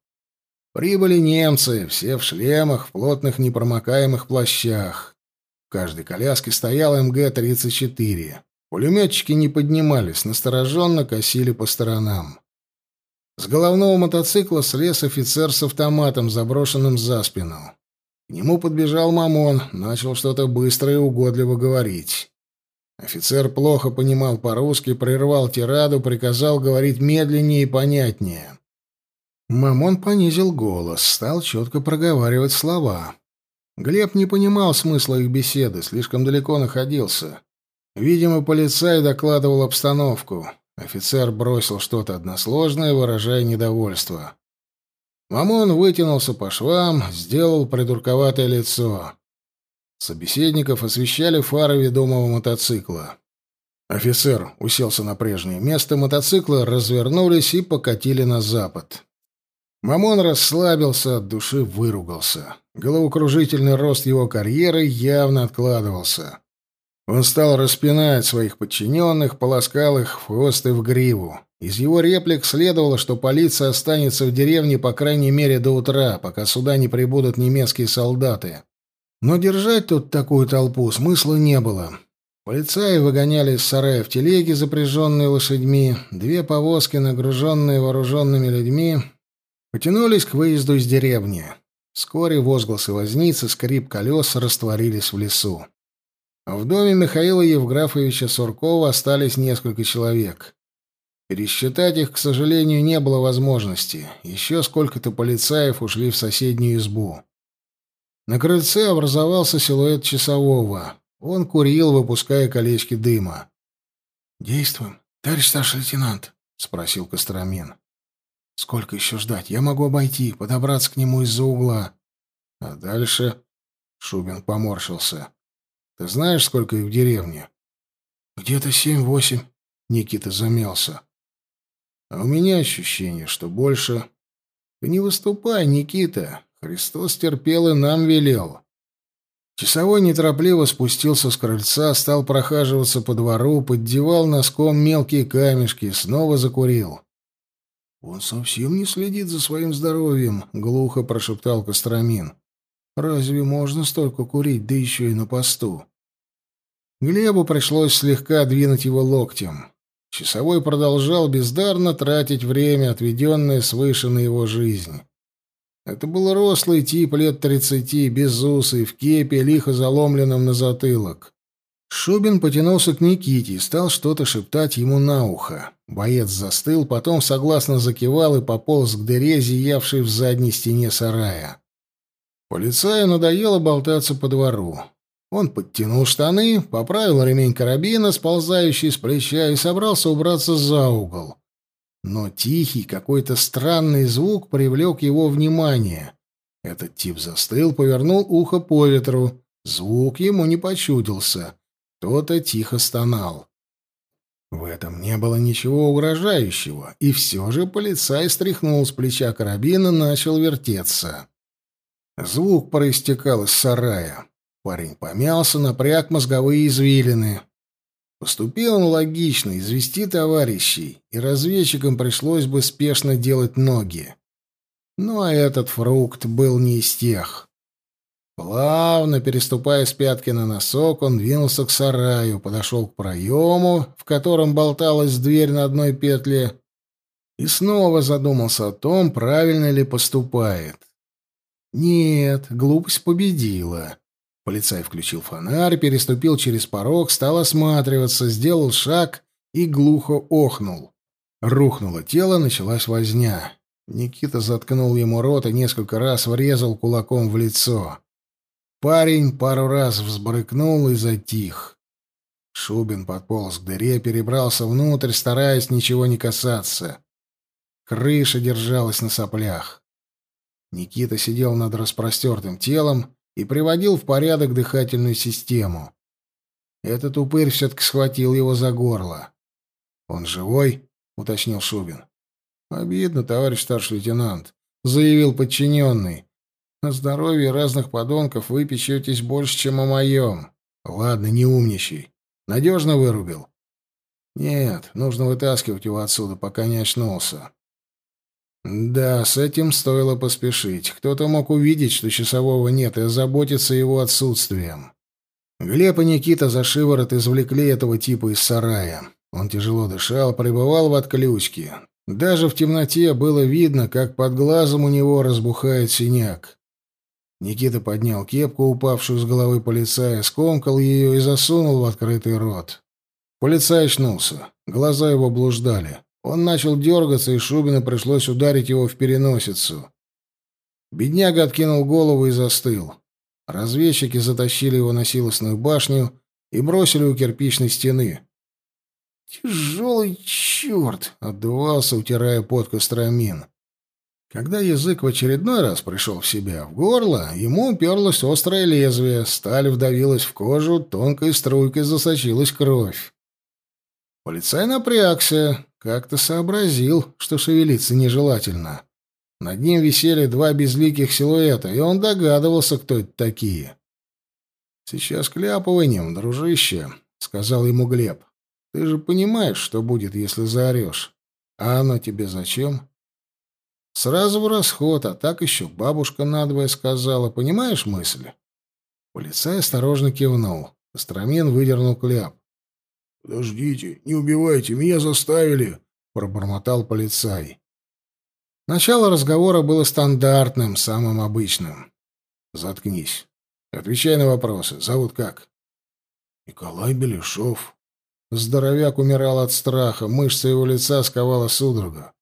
Прибыли немцы, все в шлемах, в плотных непромокаемых плащах. В каждой коляске стоял МГ-34. Пулеметчики не поднимались, настороженно косили по сторонам. С головного мотоцикла слез офицер с автоматом, заброшенным за спину. К нему подбежал Мамон, начал что-то быстро и угодливо говорить. Офицер плохо понимал по-русски, прервал тираду, приказал говорить медленнее и понятнее. Мамон понизил голос, стал четко проговаривать слова. Глеб не понимал смысла их беседы, слишком далеко находился. Видимо, полицай докладывал обстановку. Офицер бросил что-то односложное, выражая недовольство. Мамон вытянулся по швам, сделал придурковатое лицо. Собеседников освещали фары ведомого мотоцикла. Офицер уселся на прежнее место, мотоциклы развернулись и покатили на запад. Мамон расслабился, от души выругался. Головокружительный рост его карьеры явно откладывался. Он стал распинать своих подчиненных, полоскал их в хвост и в гриву. Из его реплик следовало, что полиция останется в деревне по крайней мере до утра, пока сюда не прибудут немецкие солдаты. Но держать тут такую толпу смысла не было. Полицаи выгоняли из сараев телеги, запряженные лошадьми, две повозки, нагруженные вооруженными людьми, Потянулись к выезду из деревни. Вскоре возгласы возницы, скрип колес растворились в лесу. В доме Михаила Евграфовича Суркова остались несколько человек. Пересчитать их, к сожалению, не было возможности. Еще сколько-то полицаев ушли в соседнюю избу. На крыльце образовался силуэт часового. Он курил, выпуская колечки дыма. «Действуем, товарищ старший лейтенант», — спросил Костромин. «Сколько еще ждать? Я могу обойти, подобраться к нему из-за угла». «А дальше?» — Шубин поморщился. «Ты знаешь, сколько их в деревне?» «Где-то семь-восемь», — Никита замялся. «А у меня ощущение, что больше...» «Ты не выступай, Никита. Христос терпел и нам велел». Часовой неторопливо спустился с крыльца, стал прохаживаться по двору, поддевал носком мелкие камешки, снова закурил. «Он совсем не следит за своим здоровьем», — глухо прошептал Костромин. «Разве можно столько курить, да еще и на посту?» Глебу пришлось слегка двинуть его локтем. Часовой продолжал бездарно тратить время, отведенное свыше на его жизнь. Это был рослый тип лет тридцати, безусый, в кепе, лихо заломленном на затылок. Шубин потянулся к Никите и стал что-то шептать ему на ухо. Боец застыл, потом согласно закивал и пополз к дыре, зиявшей в задней стене сарая. Полицаю надоело болтаться по двору. Он подтянул штаны, поправил ремень карабина, сползающий с плеча, и собрался убраться за угол. Но тихий, какой-то странный звук привлек его внимание. Этот тип застыл, повернул ухо по ветру. Звук ему не почудился. Кто-то тихо стонал. В этом не было ничего угрожающего, и все же полицай стряхнул с плеча карабина, начал вертеться. Звук проистекал из сарая. Парень помялся, напряг мозговые извилины. Поступил он логично, извести товарищей, и разведчикам пришлось бы спешно делать ноги. Ну а этот фрукт был не из тех. Плавно, переступая с пятки на носок, он двинулся к сараю, подошел к проему, в котором болталась дверь на одной петле, и снова задумался о том, правильно ли поступает. Нет, глупость победила. Полицай включил фонарь, переступил через порог, стал осматриваться, сделал шаг и глухо охнул. Рухнуло тело, началась возня. Никита заткнул ему рот и несколько раз врезал кулаком в лицо. Парень пару раз взбрыкнул и затих. Шубин подполз к дыре, перебрался внутрь, стараясь ничего не касаться. Крыша держалась на соплях. Никита сидел над распростертым телом и приводил в порядок дыхательную систему. Этот упырь все-таки схватил его за горло. «Он живой?» — уточнил Шубин. «Обидно, товарищ старший лейтенант», — заявил подчиненный. «На здоровье разных подонков вы печетесь больше, чем о моем. Ладно, не умничай. Надежно вырубил?» «Нет, нужно вытаскивать его отсюда, пока не очнулся». Да, с этим стоило поспешить. Кто-то мог увидеть, что часового нет, и озаботиться его отсутствием. Глеб и Никита за шиворот извлекли этого типа из сарая. Он тяжело дышал, пребывал в отключке. Даже в темноте было видно, как под глазом у него разбухает синяк. Никита поднял кепку, упавшую с головы полицая, скомкал ее и засунул в открытый рот. Полицай очнулся. Глаза его блуждали. Он начал дергаться, и Шубину пришлось ударить его в переносицу. Бедняга откинул голову и застыл. Разведчики затащили его на силосную башню и бросили у кирпичной стены. «Тяжелый черт!» — отдувался, утирая под Костромин. Когда язык в очередной раз пришел в себя, в горло ему уперлось острое лезвие, сталь вдавилась в кожу, тонкой струйкой засочилась кровь. Полицай напрягся, как-то сообразил, что шевелиться нежелательно. Над ним висели два безликих силуэта, и он догадывался, кто это такие. «Сейчас кляпыванием, дружище», — сказал ему Глеб. «Ты же понимаешь, что будет, если заорешь. А оно тебе зачем?» «Сразу в расход, а так еще бабушка надвое сказала. Понимаешь мысль?» Полицай осторожно кивнул. Костромин выдернул кляп. «Подождите, не убивайте, меня заставили!» — пробормотал полицай. Начало разговора было стандартным, самым обычным. «Заткнись. Отвечай на вопросы. Зовут как?» «Николай Беляшов». Здоровяк умирал от страха, мышцы его лица сковала судорога.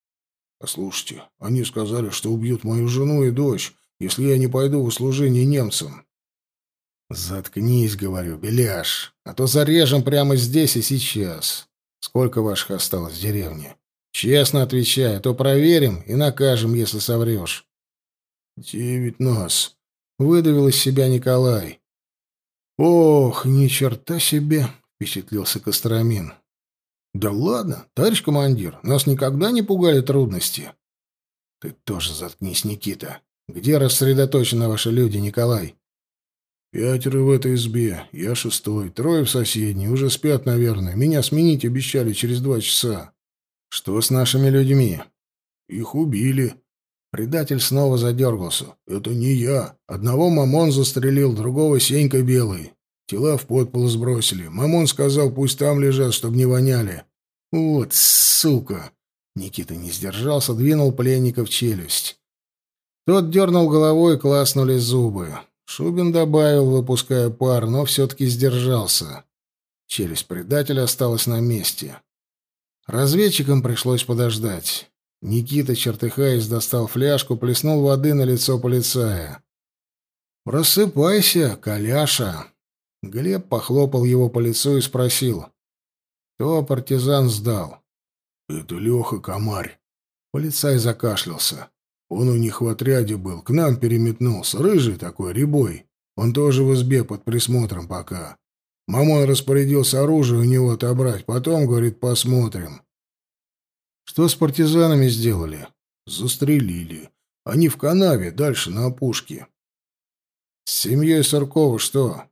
«Послушайте, они сказали, что убьют мою жену и дочь, если я не пойду в услужение немцам. «Заткнись, — говорю, — Беляш, а то зарежем прямо здесь и сейчас. Сколько ваших осталось в деревне?» Честно отвечай, а то проверим и накажем, если соврешь. Девять нас, выдавил из себя Николай. Ох, ни черта себе, впечатлился Костромин. Да ладно, товарищ командир, нас никогда не пугали трудности. Ты тоже заткнись, Никита. Где рассредоточены ваши люди, Николай? Пятеро в этой избе, я шестой, трое в соседней, уже спят, наверное. Меня сменить обещали через два часа. Что с нашими людьми? Их убили. Предатель снова задергался. Это не я. Одного Мамон застрелил, другого Сенька Белый. Тела в подпол сбросили. Мамон сказал, пусть там лежат, чтобы не воняли. Вот сука! Никита не сдержался, двинул пленника в челюсть. Тот дернул головой, класнули зубы. Шубин добавил, выпуская пар, но все-таки сдержался. Челюсть предателя осталась на месте. Разведчикам пришлось подождать. Никита, чертыхаясь, достал фляжку, плеснул воды на лицо полицая. «Просыпайся, Коляша!» Глеб похлопал его по лицу и спросил. «Кто партизан сдал?» «Это Леха Комарь». Полицай закашлялся. Он у них в отряде был, к нам переметнулся. Рыжий такой, рябой. Он тоже в избе под присмотром пока. Мамон распорядился оружие у него отобрать. Потом, говорит, посмотрим. Что с партизанами сделали? Застрелили. Они в канаве, дальше на опушке. С семьей Сыркова что?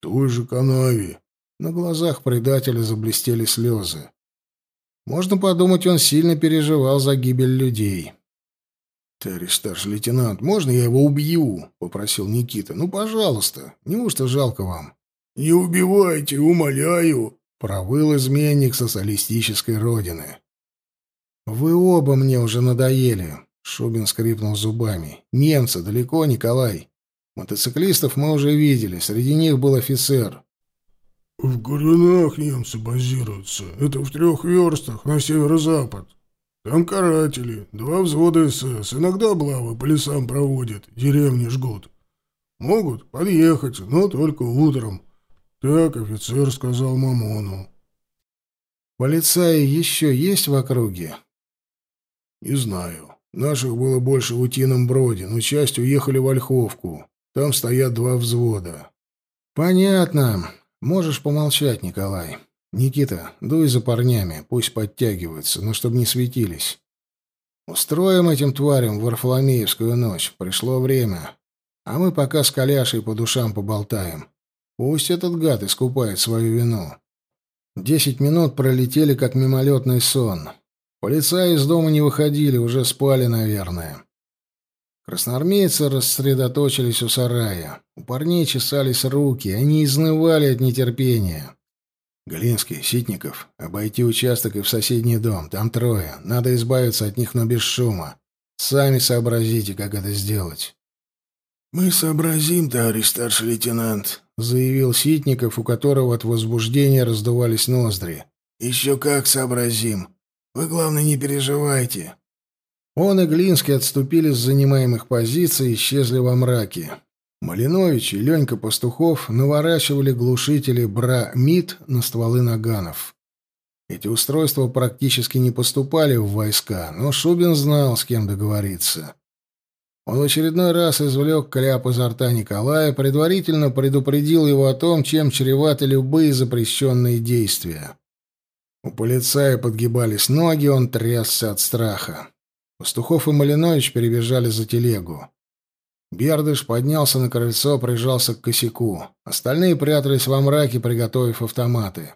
Той же канаве. На глазах предателя заблестели слезы. Можно подумать, он сильно переживал за гибель людей. «Товарищ старший лейтенант, можно я его убью?» — попросил Никита. «Ну, пожалуйста. Неужто жалко вам?» «Не убивайте, умоляю!» — провыл изменник социалистической родины. «Вы оба мне уже надоели!» — Шубин скрипнул зубами. «Немцы далеко, Николай. Мотоциклистов мы уже видели. Среди них был офицер». «В Горюнах немцы базируются. Это в трех верстах на северо-запад. Там каратели, два взвода СС, иногда облавы по лесам проводят, деревни жгут. Могут подъехать, но только утром. Так офицер сказал Мамону. Полицаи еще есть в округе? Не знаю. Наших было больше в Утином Броде, но часть уехали в Ольховку. Там стоят два взвода. Понятно. Можешь помолчать, Николай. «Никита, дуй за парнями, пусть подтягиваются, но чтобы не светились. Устроим этим тварям Варфоломеевскую ночь. Пришло время. А мы пока с Коляшей по душам поболтаем. Пусть этот гад искупает свою вину». Десять минут пролетели, как мимолетный сон. Полицаи из дома не выходили, уже спали, наверное. Красноармейцы рассредоточились у сарая. У парней чесались руки, они изнывали от нетерпения. «Глинский, Ситников, обойти участок и в соседний дом. Там трое. Надо избавиться от них, но без шума. Сами сообразите, как это сделать». «Мы сообразим, товарищ старший лейтенант», — заявил Ситников, у которого от возбуждения раздувались ноздри. «Еще как сообразим. Вы, главное, не переживайте». Он и Глинский отступили с занимаемых позиций и исчезли во мраке. Малинович и Ленька Пастухов наворачивали глушители бра-мид на стволы наганов. Эти устройства практически не поступали в войска, но Шубин знал, с кем договориться. Он в очередной раз извлек кляп изо рта Николая, предварительно предупредил его о том, чем чреваты любые запрещенные действия. У полицая подгибались ноги, он трясся от страха. Пастухов и Малинович перебежали за телегу. Бердыш поднялся на крыльцо, прижался к косяку. Остальные прятались во мраке, приготовив автоматы.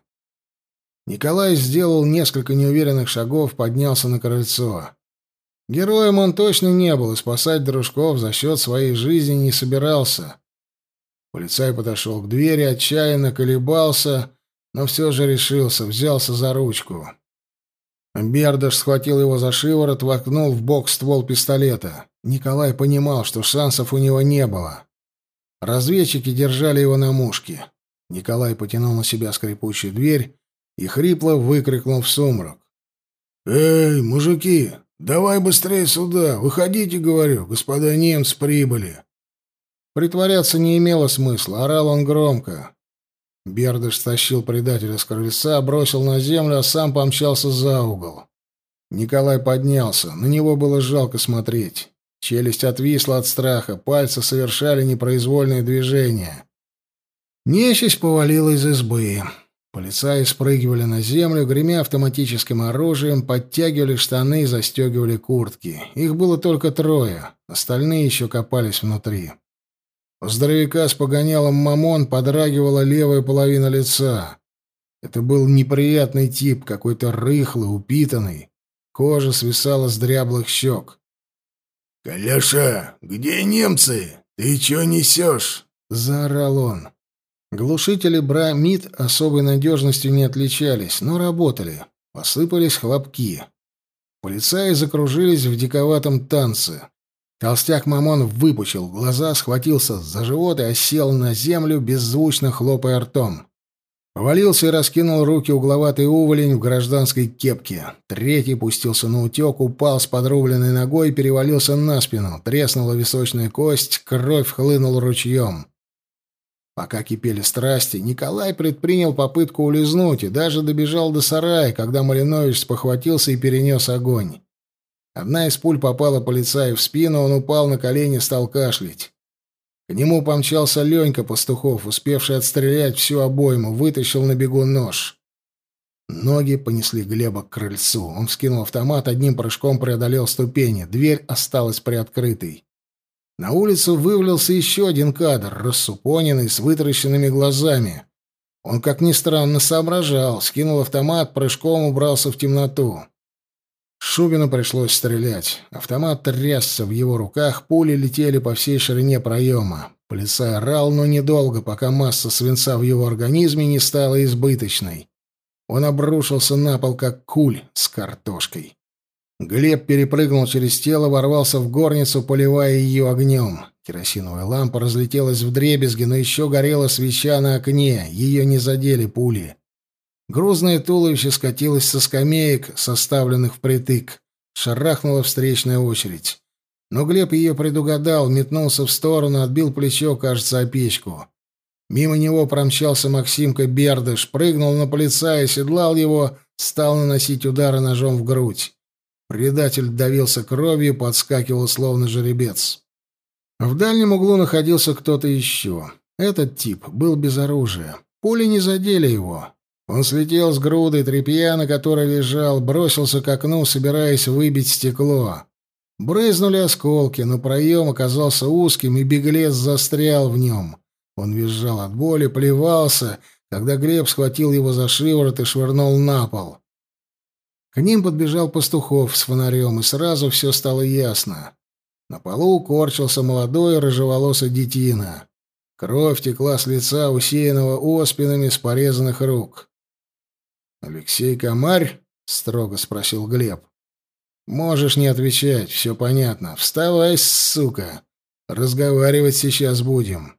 Николай сделал несколько неуверенных шагов, поднялся на крыльцо. Героем он точно не был и спасать дружков за счет своей жизни не собирался. Полицай подошел к двери, отчаянно колебался, но все же решился, взялся за ручку. Бердыш схватил его за шиворот, воткнул в бок ствол пистолета. Николай понимал, что шансов у него не было. Разведчики держали его на мушке. Николай потянул на себя скрипучую дверь и хрипло выкрикнул в сумрак. «Эй, мужики, давай быстрее сюда! Выходите, говорю, господа немцы прибыли!» Притворяться не имело смысла, орал он громко. Бердыш стащил предателя с крыльца, бросил на землю, а сам помчался за угол. Николай поднялся. На него было жалко смотреть. Челюсть отвисла от страха, пальцы совершали непроизвольные движения. Нечисть повалила из избы. Полицаи спрыгивали на землю, гремя автоматическим оружием, подтягивали штаны и застегивали куртки. Их было только трое, остальные еще копались внутри. У здоровяка с погонялом мамон подрагивала левая половина лица. Это был неприятный тип, какой-то рыхлый, упитанный. Кожа свисала с дряблых щек. «Коляша, где немцы? Ты чё несешь?» — заорал он. Глушители Бра-МИД особой надежностью не отличались, но работали. Посыпались хлопки. Полицаи закружились в диковатом танце. Толстяк Мамон выпучил глаза, схватился за живот и осел на землю, беззвучно хлопая ртом. Повалился и раскинул руки угловатый уволень в гражданской кепке. Третий пустился на утек, упал с подрубленной ногой и перевалился на спину. Треснула височная кость, кровь хлынула ручьем. Пока кипели страсти, Николай предпринял попытку улизнуть и даже добежал до сарая, когда Малинович спохватился и перенес огонь. Одна из пуль попала полицаю в спину, он упал на колени стал кашлять. К нему помчался Ленька Пастухов, успевший отстрелять всю обойму, вытащил на бегу нож. Ноги понесли Глеба к крыльцу. Он вскинул автомат, одним прыжком преодолел ступени. Дверь осталась приоткрытой. На улицу вывалился еще один кадр, рассупоненный, с вытаращенными глазами. Он, как ни странно, соображал, скинул автомат, прыжком убрался в темноту. Шубину пришлось стрелять. Автомат трясся в его руках, пули летели по всей ширине проема. Полицай орал, но недолго, пока масса свинца в его организме не стала избыточной. Он обрушился на пол, как куль с картошкой. Глеб перепрыгнул через тело, ворвался в горницу, поливая ее огнем. Керосиновая лампа разлетелась в дребезги, но еще горела свеча на окне, ее не задели пули. Грузное туловище скатилось со скамеек, составленных впритык. Шарахнула встречная очередь. Но Глеб ее предугадал, метнулся в сторону, отбил плечо, кажется, о печку. Мимо него промчался Максимка Бердыш, прыгнул на полицая, седлал его, стал наносить удары ножом в грудь. Предатель давился кровью, подскакивал словно жеребец. В дальнем углу находился кто-то еще. Этот тип был без оружия. Пули не задели его. Он слетел с грудой тряпья, на которой лежал, бросился к окну, собираясь выбить стекло. Брызнули осколки, но проем оказался узким, и беглец застрял в нем. Он визжал от боли, плевался, когда Глеб схватил его за шиворот и швырнул на пол. К ним подбежал Пастухов с фонарем, и сразу все стало ясно. На полу корчился молодой рыжеволосый детина. Кровь текла с лица, усеянного оспинами с порезанных рук. «Алексей Комарь?» — строго спросил Глеб. «Можешь не отвечать, все понятно. Вставай, сука. Разговаривать сейчас будем».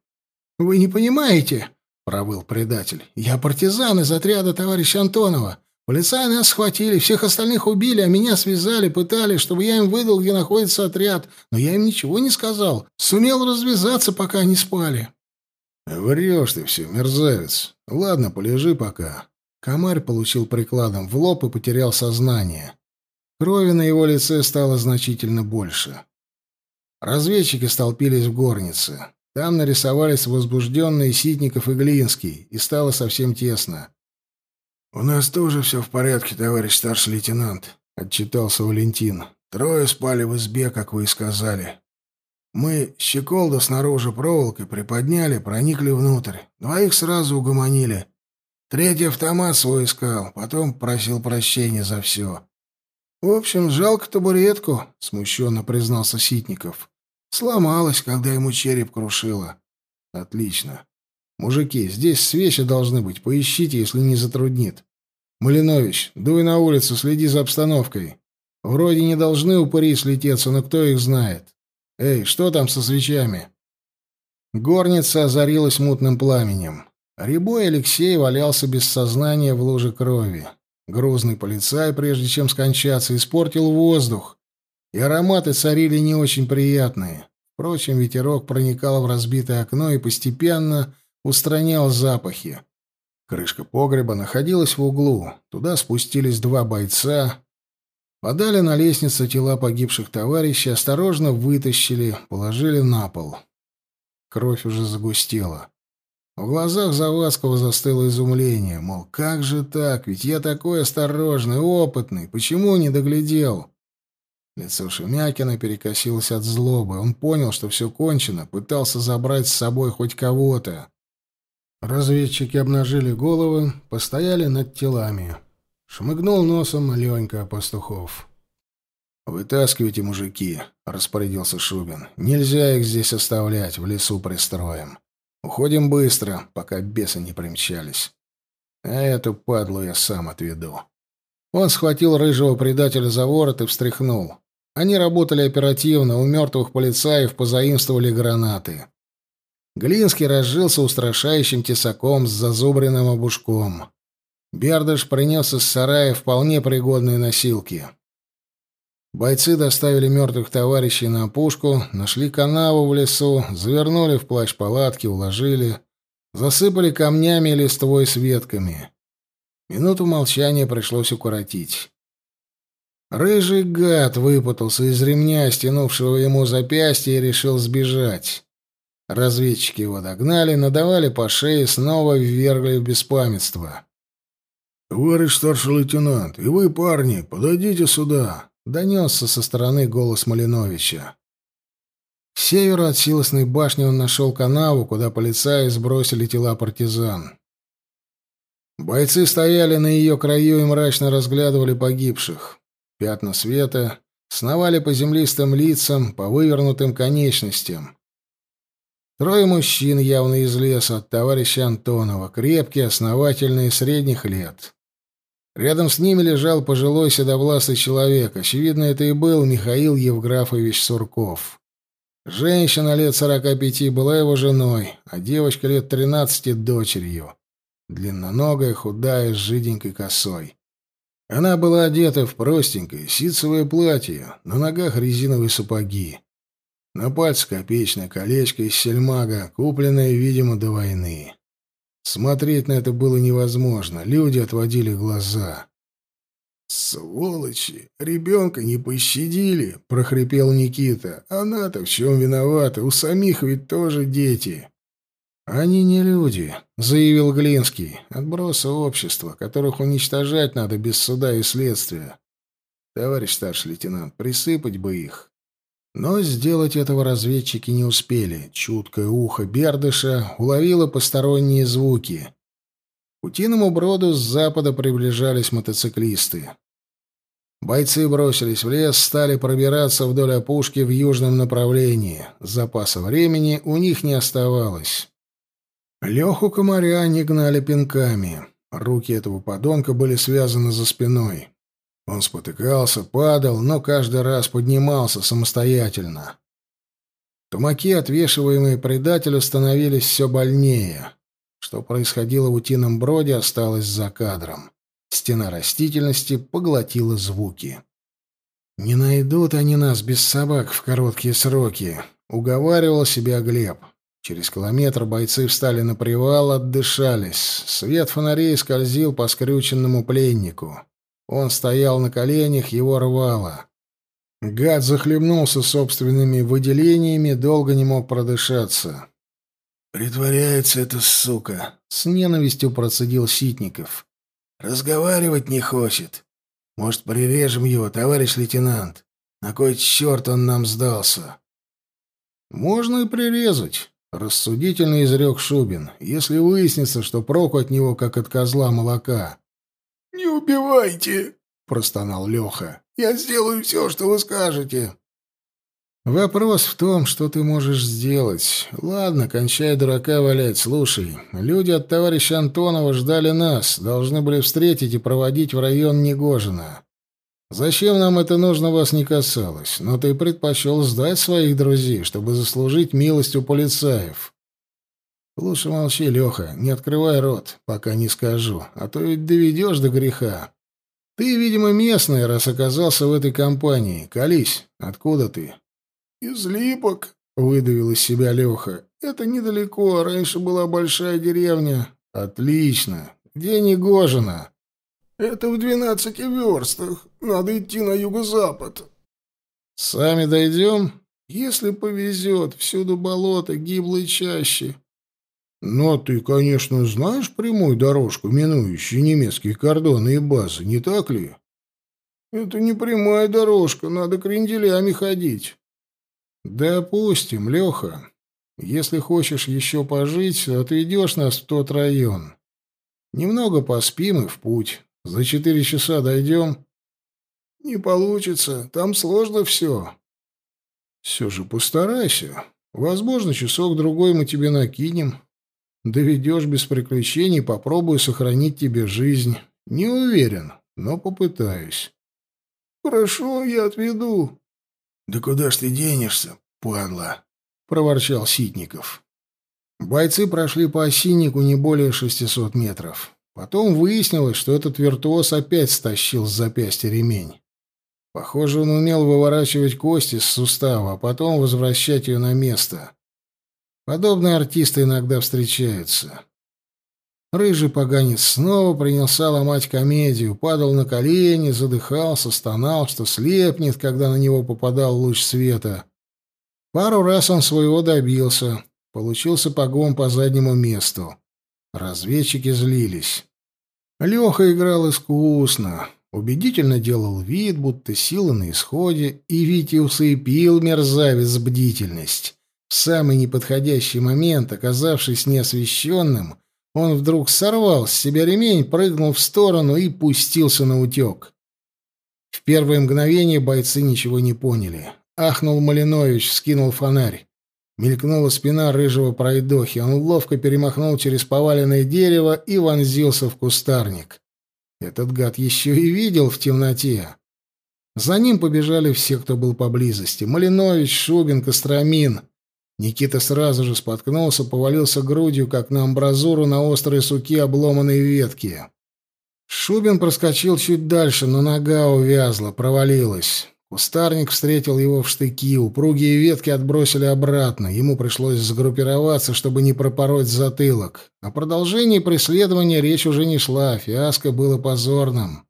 «Вы не понимаете?» — провыл предатель. «Я партизан из отряда товарища Антонова. Полицаи нас схватили, всех остальных убили, а меня связали, пытали, чтобы я им выдал, где находится отряд. Но я им ничего не сказал. Сумел развязаться, пока они спали. Врешь ты все, мерзавец. Ладно, полежи пока. Комарь получил прикладом в лоб и потерял сознание. Крови на его лице стало значительно больше. Разведчики столпились в горнице. Там нарисовались возбужденные Ситников и Глинский, и стало совсем тесно. «У нас тоже все в порядке, товарищ старший лейтенант», — отчитался Валентин. «Трое спали в избе, как вы и сказали. Мы щеколду снаружи проволокой приподняли, проникли внутрь. Двоих сразу угомонили. Третий автомат свой искал, потом просил прощения за все. «В общем, жалко табуретку», — смущенно признался Ситников. «Сломалась, когда ему череп крушило». «Отлично. Мужики, здесь свечи должны быть. Поищите, если не затруднит. Малинович, дуй на улицу, следи за обстановкой. Вроде не должны упыри слететься, но кто их знает. Эй, что там со свечами? Горница озарилась мутным пламенем. Рябой Алексей валялся без сознания в луже крови. Грузный полицай, прежде чем скончаться, испортил воздух, и ароматы царили не очень приятные. Впрочем, ветерок проникал в разбитое окно и постепенно устранял запахи. Крышка погреба находилась в углу. Туда спустились два бойца. Подали на лестницу тела погибших товарищей, осторожно вытащили, положили на пол. Кровь уже загустела. В глазах Завадского застыло изумление, мол, как же так, ведь я такой осторожный, опытный, почему не доглядел? Лицо Шемякина перекосилось от злобы. Он понял, что все кончено, пытался забрать с собой хоть кого-то. Разведчики обнажили головы, постояли над телами. Шмыгнул носом Ленька Пастухов. «Вытаскивайте, мужики», — распорядился Шубин. «Нельзя их здесь оставлять, в лесу пристроим. Уходим быстро, пока бесы не примчались. А эту падлу я сам отведу». Он схватил рыжего предателя за ворот и встряхнул. Они работали оперативно, у мертвых полицаев позаимствовали гранаты. Глинский разжился устрашающим тесаком с зазубренным обушком. Бердыш принес из сарая вполне пригодные носилки. Бойцы доставили мертвых товарищей на опушку, нашли канаву в лесу, завернули в плащ палатки, уложили, засыпали камнями и листвой с ветками. Минуту молчания пришлось укоротить. Рыжий гад выпутался из ремня, стянувшего ему запястье, и решил сбежать. Разведчики его догнали, надавали по шее, снова ввергли в беспамятство. «Товарищ старший лейтенант, и вы, парни, подойдите сюда!» — донесся со стороны голос Малиновича. К северу от силосной башни он нашел канаву, куда полицаи сбросили тела партизан. Бойцы стояли на ее краю и мрачно разглядывали погибших. Пятна света сновали по землистым лицам, по вывернутым конечностям. Трое мужчин, явно из леса, от товарища Антонова, крепкие, основательные, средних лет. Рядом с ними лежал пожилой седовласый человек. Очевидно, это и был Михаил Евграфович Сурков. Женщина лет сорока пяти была его женой, а девочка лет тринадцати — дочерью. Длинноногая, худая, с жиденькой косой. Она была одета в простенькое ситцевое платье, на ногах резиновые сапоги. На пальце копеечное колечко из сельмага, купленное, видимо, до войны. Смотреть на это было невозможно, люди отводили глаза. «Сволочи! Ребенка не пощадили!» — прохрипел Никита. «Она-то в чем виновата? У самих ведь тоже дети!» «Они не люди», — заявил Глинский. «Отбросы общества, которых уничтожать надо без суда и следствия. Товарищ старший лейтенант, присыпать бы их». Но сделать этого разведчики не успели. Чуткое ухо Бердыша уловило посторонние звуки. К утиному броду с запада приближались мотоциклисты. Бойцы бросились в лес, стали пробираться вдоль опушки в южном направлении. Запаса времени у них не оставалось. Леху комаря они гнали пинками. Руки этого подонка были связаны за спиной. Он спотыкался, падал, но каждый раз поднимался самостоятельно. Тумаки, отвешиваемые предателю, становились все больнее. Что происходило в утином броде, осталось за кадром. Стена растительности поглотила звуки. «Не найдут они нас без собак в короткие сроки», — уговаривал себя Глеб. Через километр бойцы встали на привал, отдышались. Свет фонарей скользил по скрюченному пленнику. Он стоял на коленях, его рвало. Гад захлебнулся собственными выделениями, долго не мог продышаться. «Притворяется эта сука!» — с ненавистью процедил Ситников. «Разговаривать не хочет. Может, прирежем его, товарищ лейтенант? На кой черт он нам сдался?» «Можно и прирезать. Рассудительно изрек Шубин. Если выяснится, что проку от него, как от козла молока. «Не убивайте!» — простонал Леха. «Я сделаю все, что вы скажете». «Вопрос в том, что ты можешь сделать. Ладно, кончай дурака валять. Слушай, люди от товарища Антонова ждали нас, должны были встретить и проводить в район Негожина. Зачем нам это нужно, вас не касалось, но ты предпочел сдать своих друзей, чтобы заслужить милость у полицаев. Лучше молчи, Леха, не открывай рот, пока не скажу, а то ведь доведешь до греха. Ты, видимо, местный, раз оказался в этой компании. Колись, откуда ты? Из Липок, выдавил из себя Леха. Это недалеко, раньше была большая деревня. Отлично. Где Негожина? Это в двенадцати верстах. Надо идти на юго-запад. Сами дойдем? Если повезет, всюду болото, гиблые чаще. Но ты, конечно, знаешь прямую дорожку, минующую немецкие кордоны и базы, не так ли? Это не прямая дорожка, надо кренделями ходить. Допустим, Леха. Если хочешь еще пожить, отведешь нас в тот район. Немного поспим и в путь. За четыре часа дойдем. Не получится, там сложно все. Все же постарайся. Возможно, часок-другой мы тебе накинем. Доведешь без приключений, попробую сохранить тебе жизнь. Не уверен, но попытаюсь. Хорошо, я отведу. Да куда ж ты денешься, падла? проворчал Ситников. Бойцы прошли по осиннику не более шестисот метров. Потом выяснилось, что этот виртуоз опять стащил с запястья ремень. Похоже, он умел выворачивать кости с сустава, а потом возвращать ее на место. Подобные артисты иногда встречаются. Рыжий поганец снова принялся ломать комедию, падал на колени, задыхался, стонал, что слепнет, когда на него попадал луч света. Пару раз он своего добился, получил сапогом по заднему месту. Разведчики злились. Леха играл искусно, убедительно делал вид, будто сила на исходе, и Витя усыпил мерзавец бдительность. Самый неподходящий момент, оказавшись неосвещенным, он вдруг сорвал с себя ремень, прыгнул в сторону и пустился на утек. В первое мгновение бойцы ничего не поняли. Ахнул Малинович, скинул фонарь. Мелькнула спина рыжего пройдохи. Он ловко перемахнул через поваленное дерево и вонзился в кустарник. Этот гад еще и видел в темноте. За ним побежали все, кто был поблизости. Малинович, Шубин, Костромин. Никита сразу же споткнулся, повалился грудью, как на амбразуру на острые суки обломанной ветки. Шубин проскочил чуть дальше, но нога увязла, провалилась. Кустарник встретил его в штыки, упругие ветки отбросили обратно. Ему пришлось сгруппироваться, чтобы не пропороть затылок. О продолжении преследования речь уже не шла, фиаско было позорным.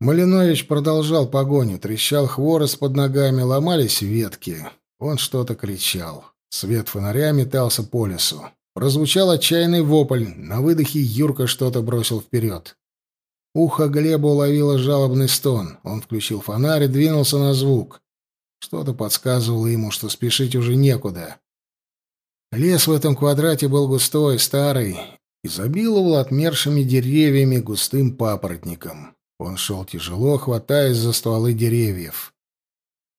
Малинович продолжал погоню, трещал хворост под ногами, ломались ветки. Он что-то кричал. Свет фонаря метался по лесу. Прозвучал отчаянный вопль. На выдохе Юрка что-то бросил вперед. Ухо Глеба уловило жалобный стон. Он включил фонарь и двинулся на звук. Что-то подсказывало ему, что спешить уже некуда. Лес в этом квадрате был густой, старый, изобиловал отмершими деревьями густым папоротником. Он шел тяжело, хватаясь за стволы деревьев.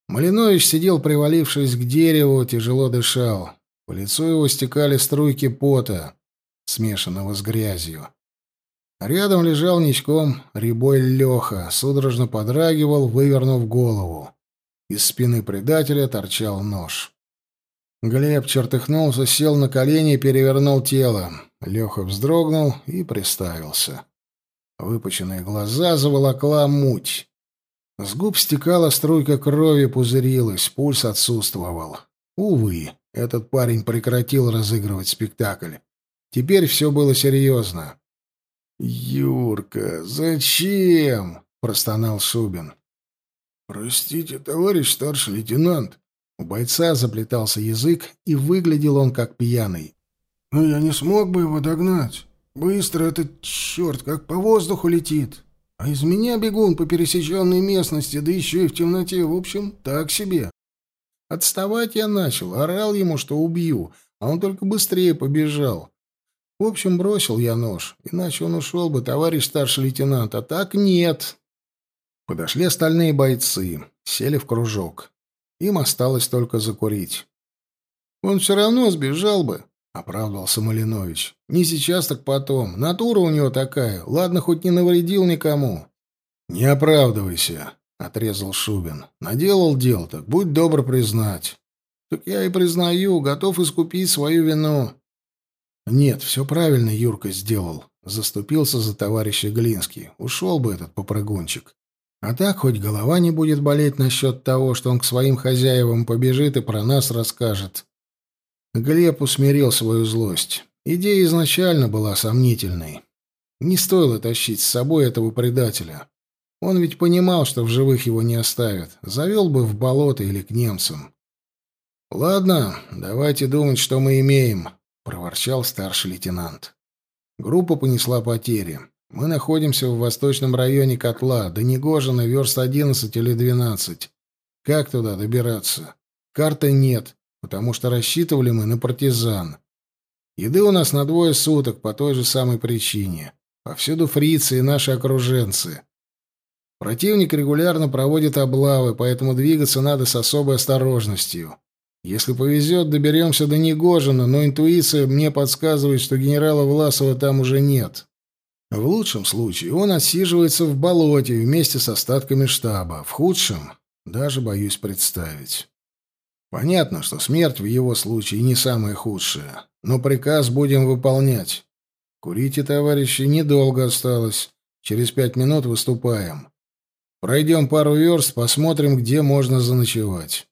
Малинович сидел, привалившись к дереву, тяжело дышал. По лицу его стекали струйки пота, смешанного с грязью. Рядом лежал ничком рябой Леха, судорожно подрагивал, вывернув голову. Из спины предателя торчал нож. Глеб чертыхнулся, сел на колени и перевернул тело. Леха вздрогнул и приставился. Выпученные глаза заволокла муть. С губ стекала струйка крови, пузырилась, пульс отсутствовал. Увы, этот парень прекратил разыгрывать спектакль. Теперь все было серьезно. «Юрка, зачем?» — простонал Шубин. «Простите, товарищ старший лейтенант». У бойца заплетался язык, и выглядел он как пьяный. «Но я не смог бы его догнать. Быстро этот черт как по воздуху летит». А из меня бегун по пересеченной местности, да еще и в темноте, в общем, так себе. Отставать я начал, орал ему, что убью, а он только быстрее побежал. В общем, бросил я нож, иначе он ушел бы, товарищ старший лейтенант, а так нет. Подошли остальные бойцы, сели в кружок. Им осталось только закурить. Он все равно сбежал бы, оправдывался Малинович. Не сейчас, так потом. Натура у него такая. Ладно, хоть не навредил никому. Не оправдывайся, отрезал Шубин. Наделал дел, так будь добр признать. Так я и признаю, готов искупить свою вину. Нет, все правильно Юрка сделал. Заступился за товарища Глинский. Ушел бы этот попрыгунчик. А так хоть голова не будет болеть насчет того, что он к своим хозяевам побежит и про нас расскажет. Глеб усмирил свою злость. Идея изначально была сомнительной. Не стоило тащить с собой этого предателя. Он ведь понимал, что в живых его не оставят. Завел бы в болото или к немцам. «Ладно, давайте думать, что мы имеем», — проворчал старший лейтенант. Группа понесла потери. Мы находимся в восточном районе котла, до Негожина верст одиннадцать или двенадцать. Как туда добираться? Карты нет, потому что рассчитывали мы на партизан. Еды у нас на двое суток по той же самой причине. Повсюду фрицы и наши окруженцы. Противник регулярно проводит облавы, поэтому двигаться надо с особой осторожностью. Если повезет, доберемся до Негожина, но интуиция мне подсказывает, что генерала Власова там уже нет. В лучшем случае он отсиживается в болоте вместе с остатками штаба. В худшем даже боюсь представить. Понятно, что смерть в его случае не самая худшая, но приказ будем выполнять. Курите, товарищи, недолго осталось. Через пять минут выступаем. Пройдем пару верст, посмотрим, где можно заночевать.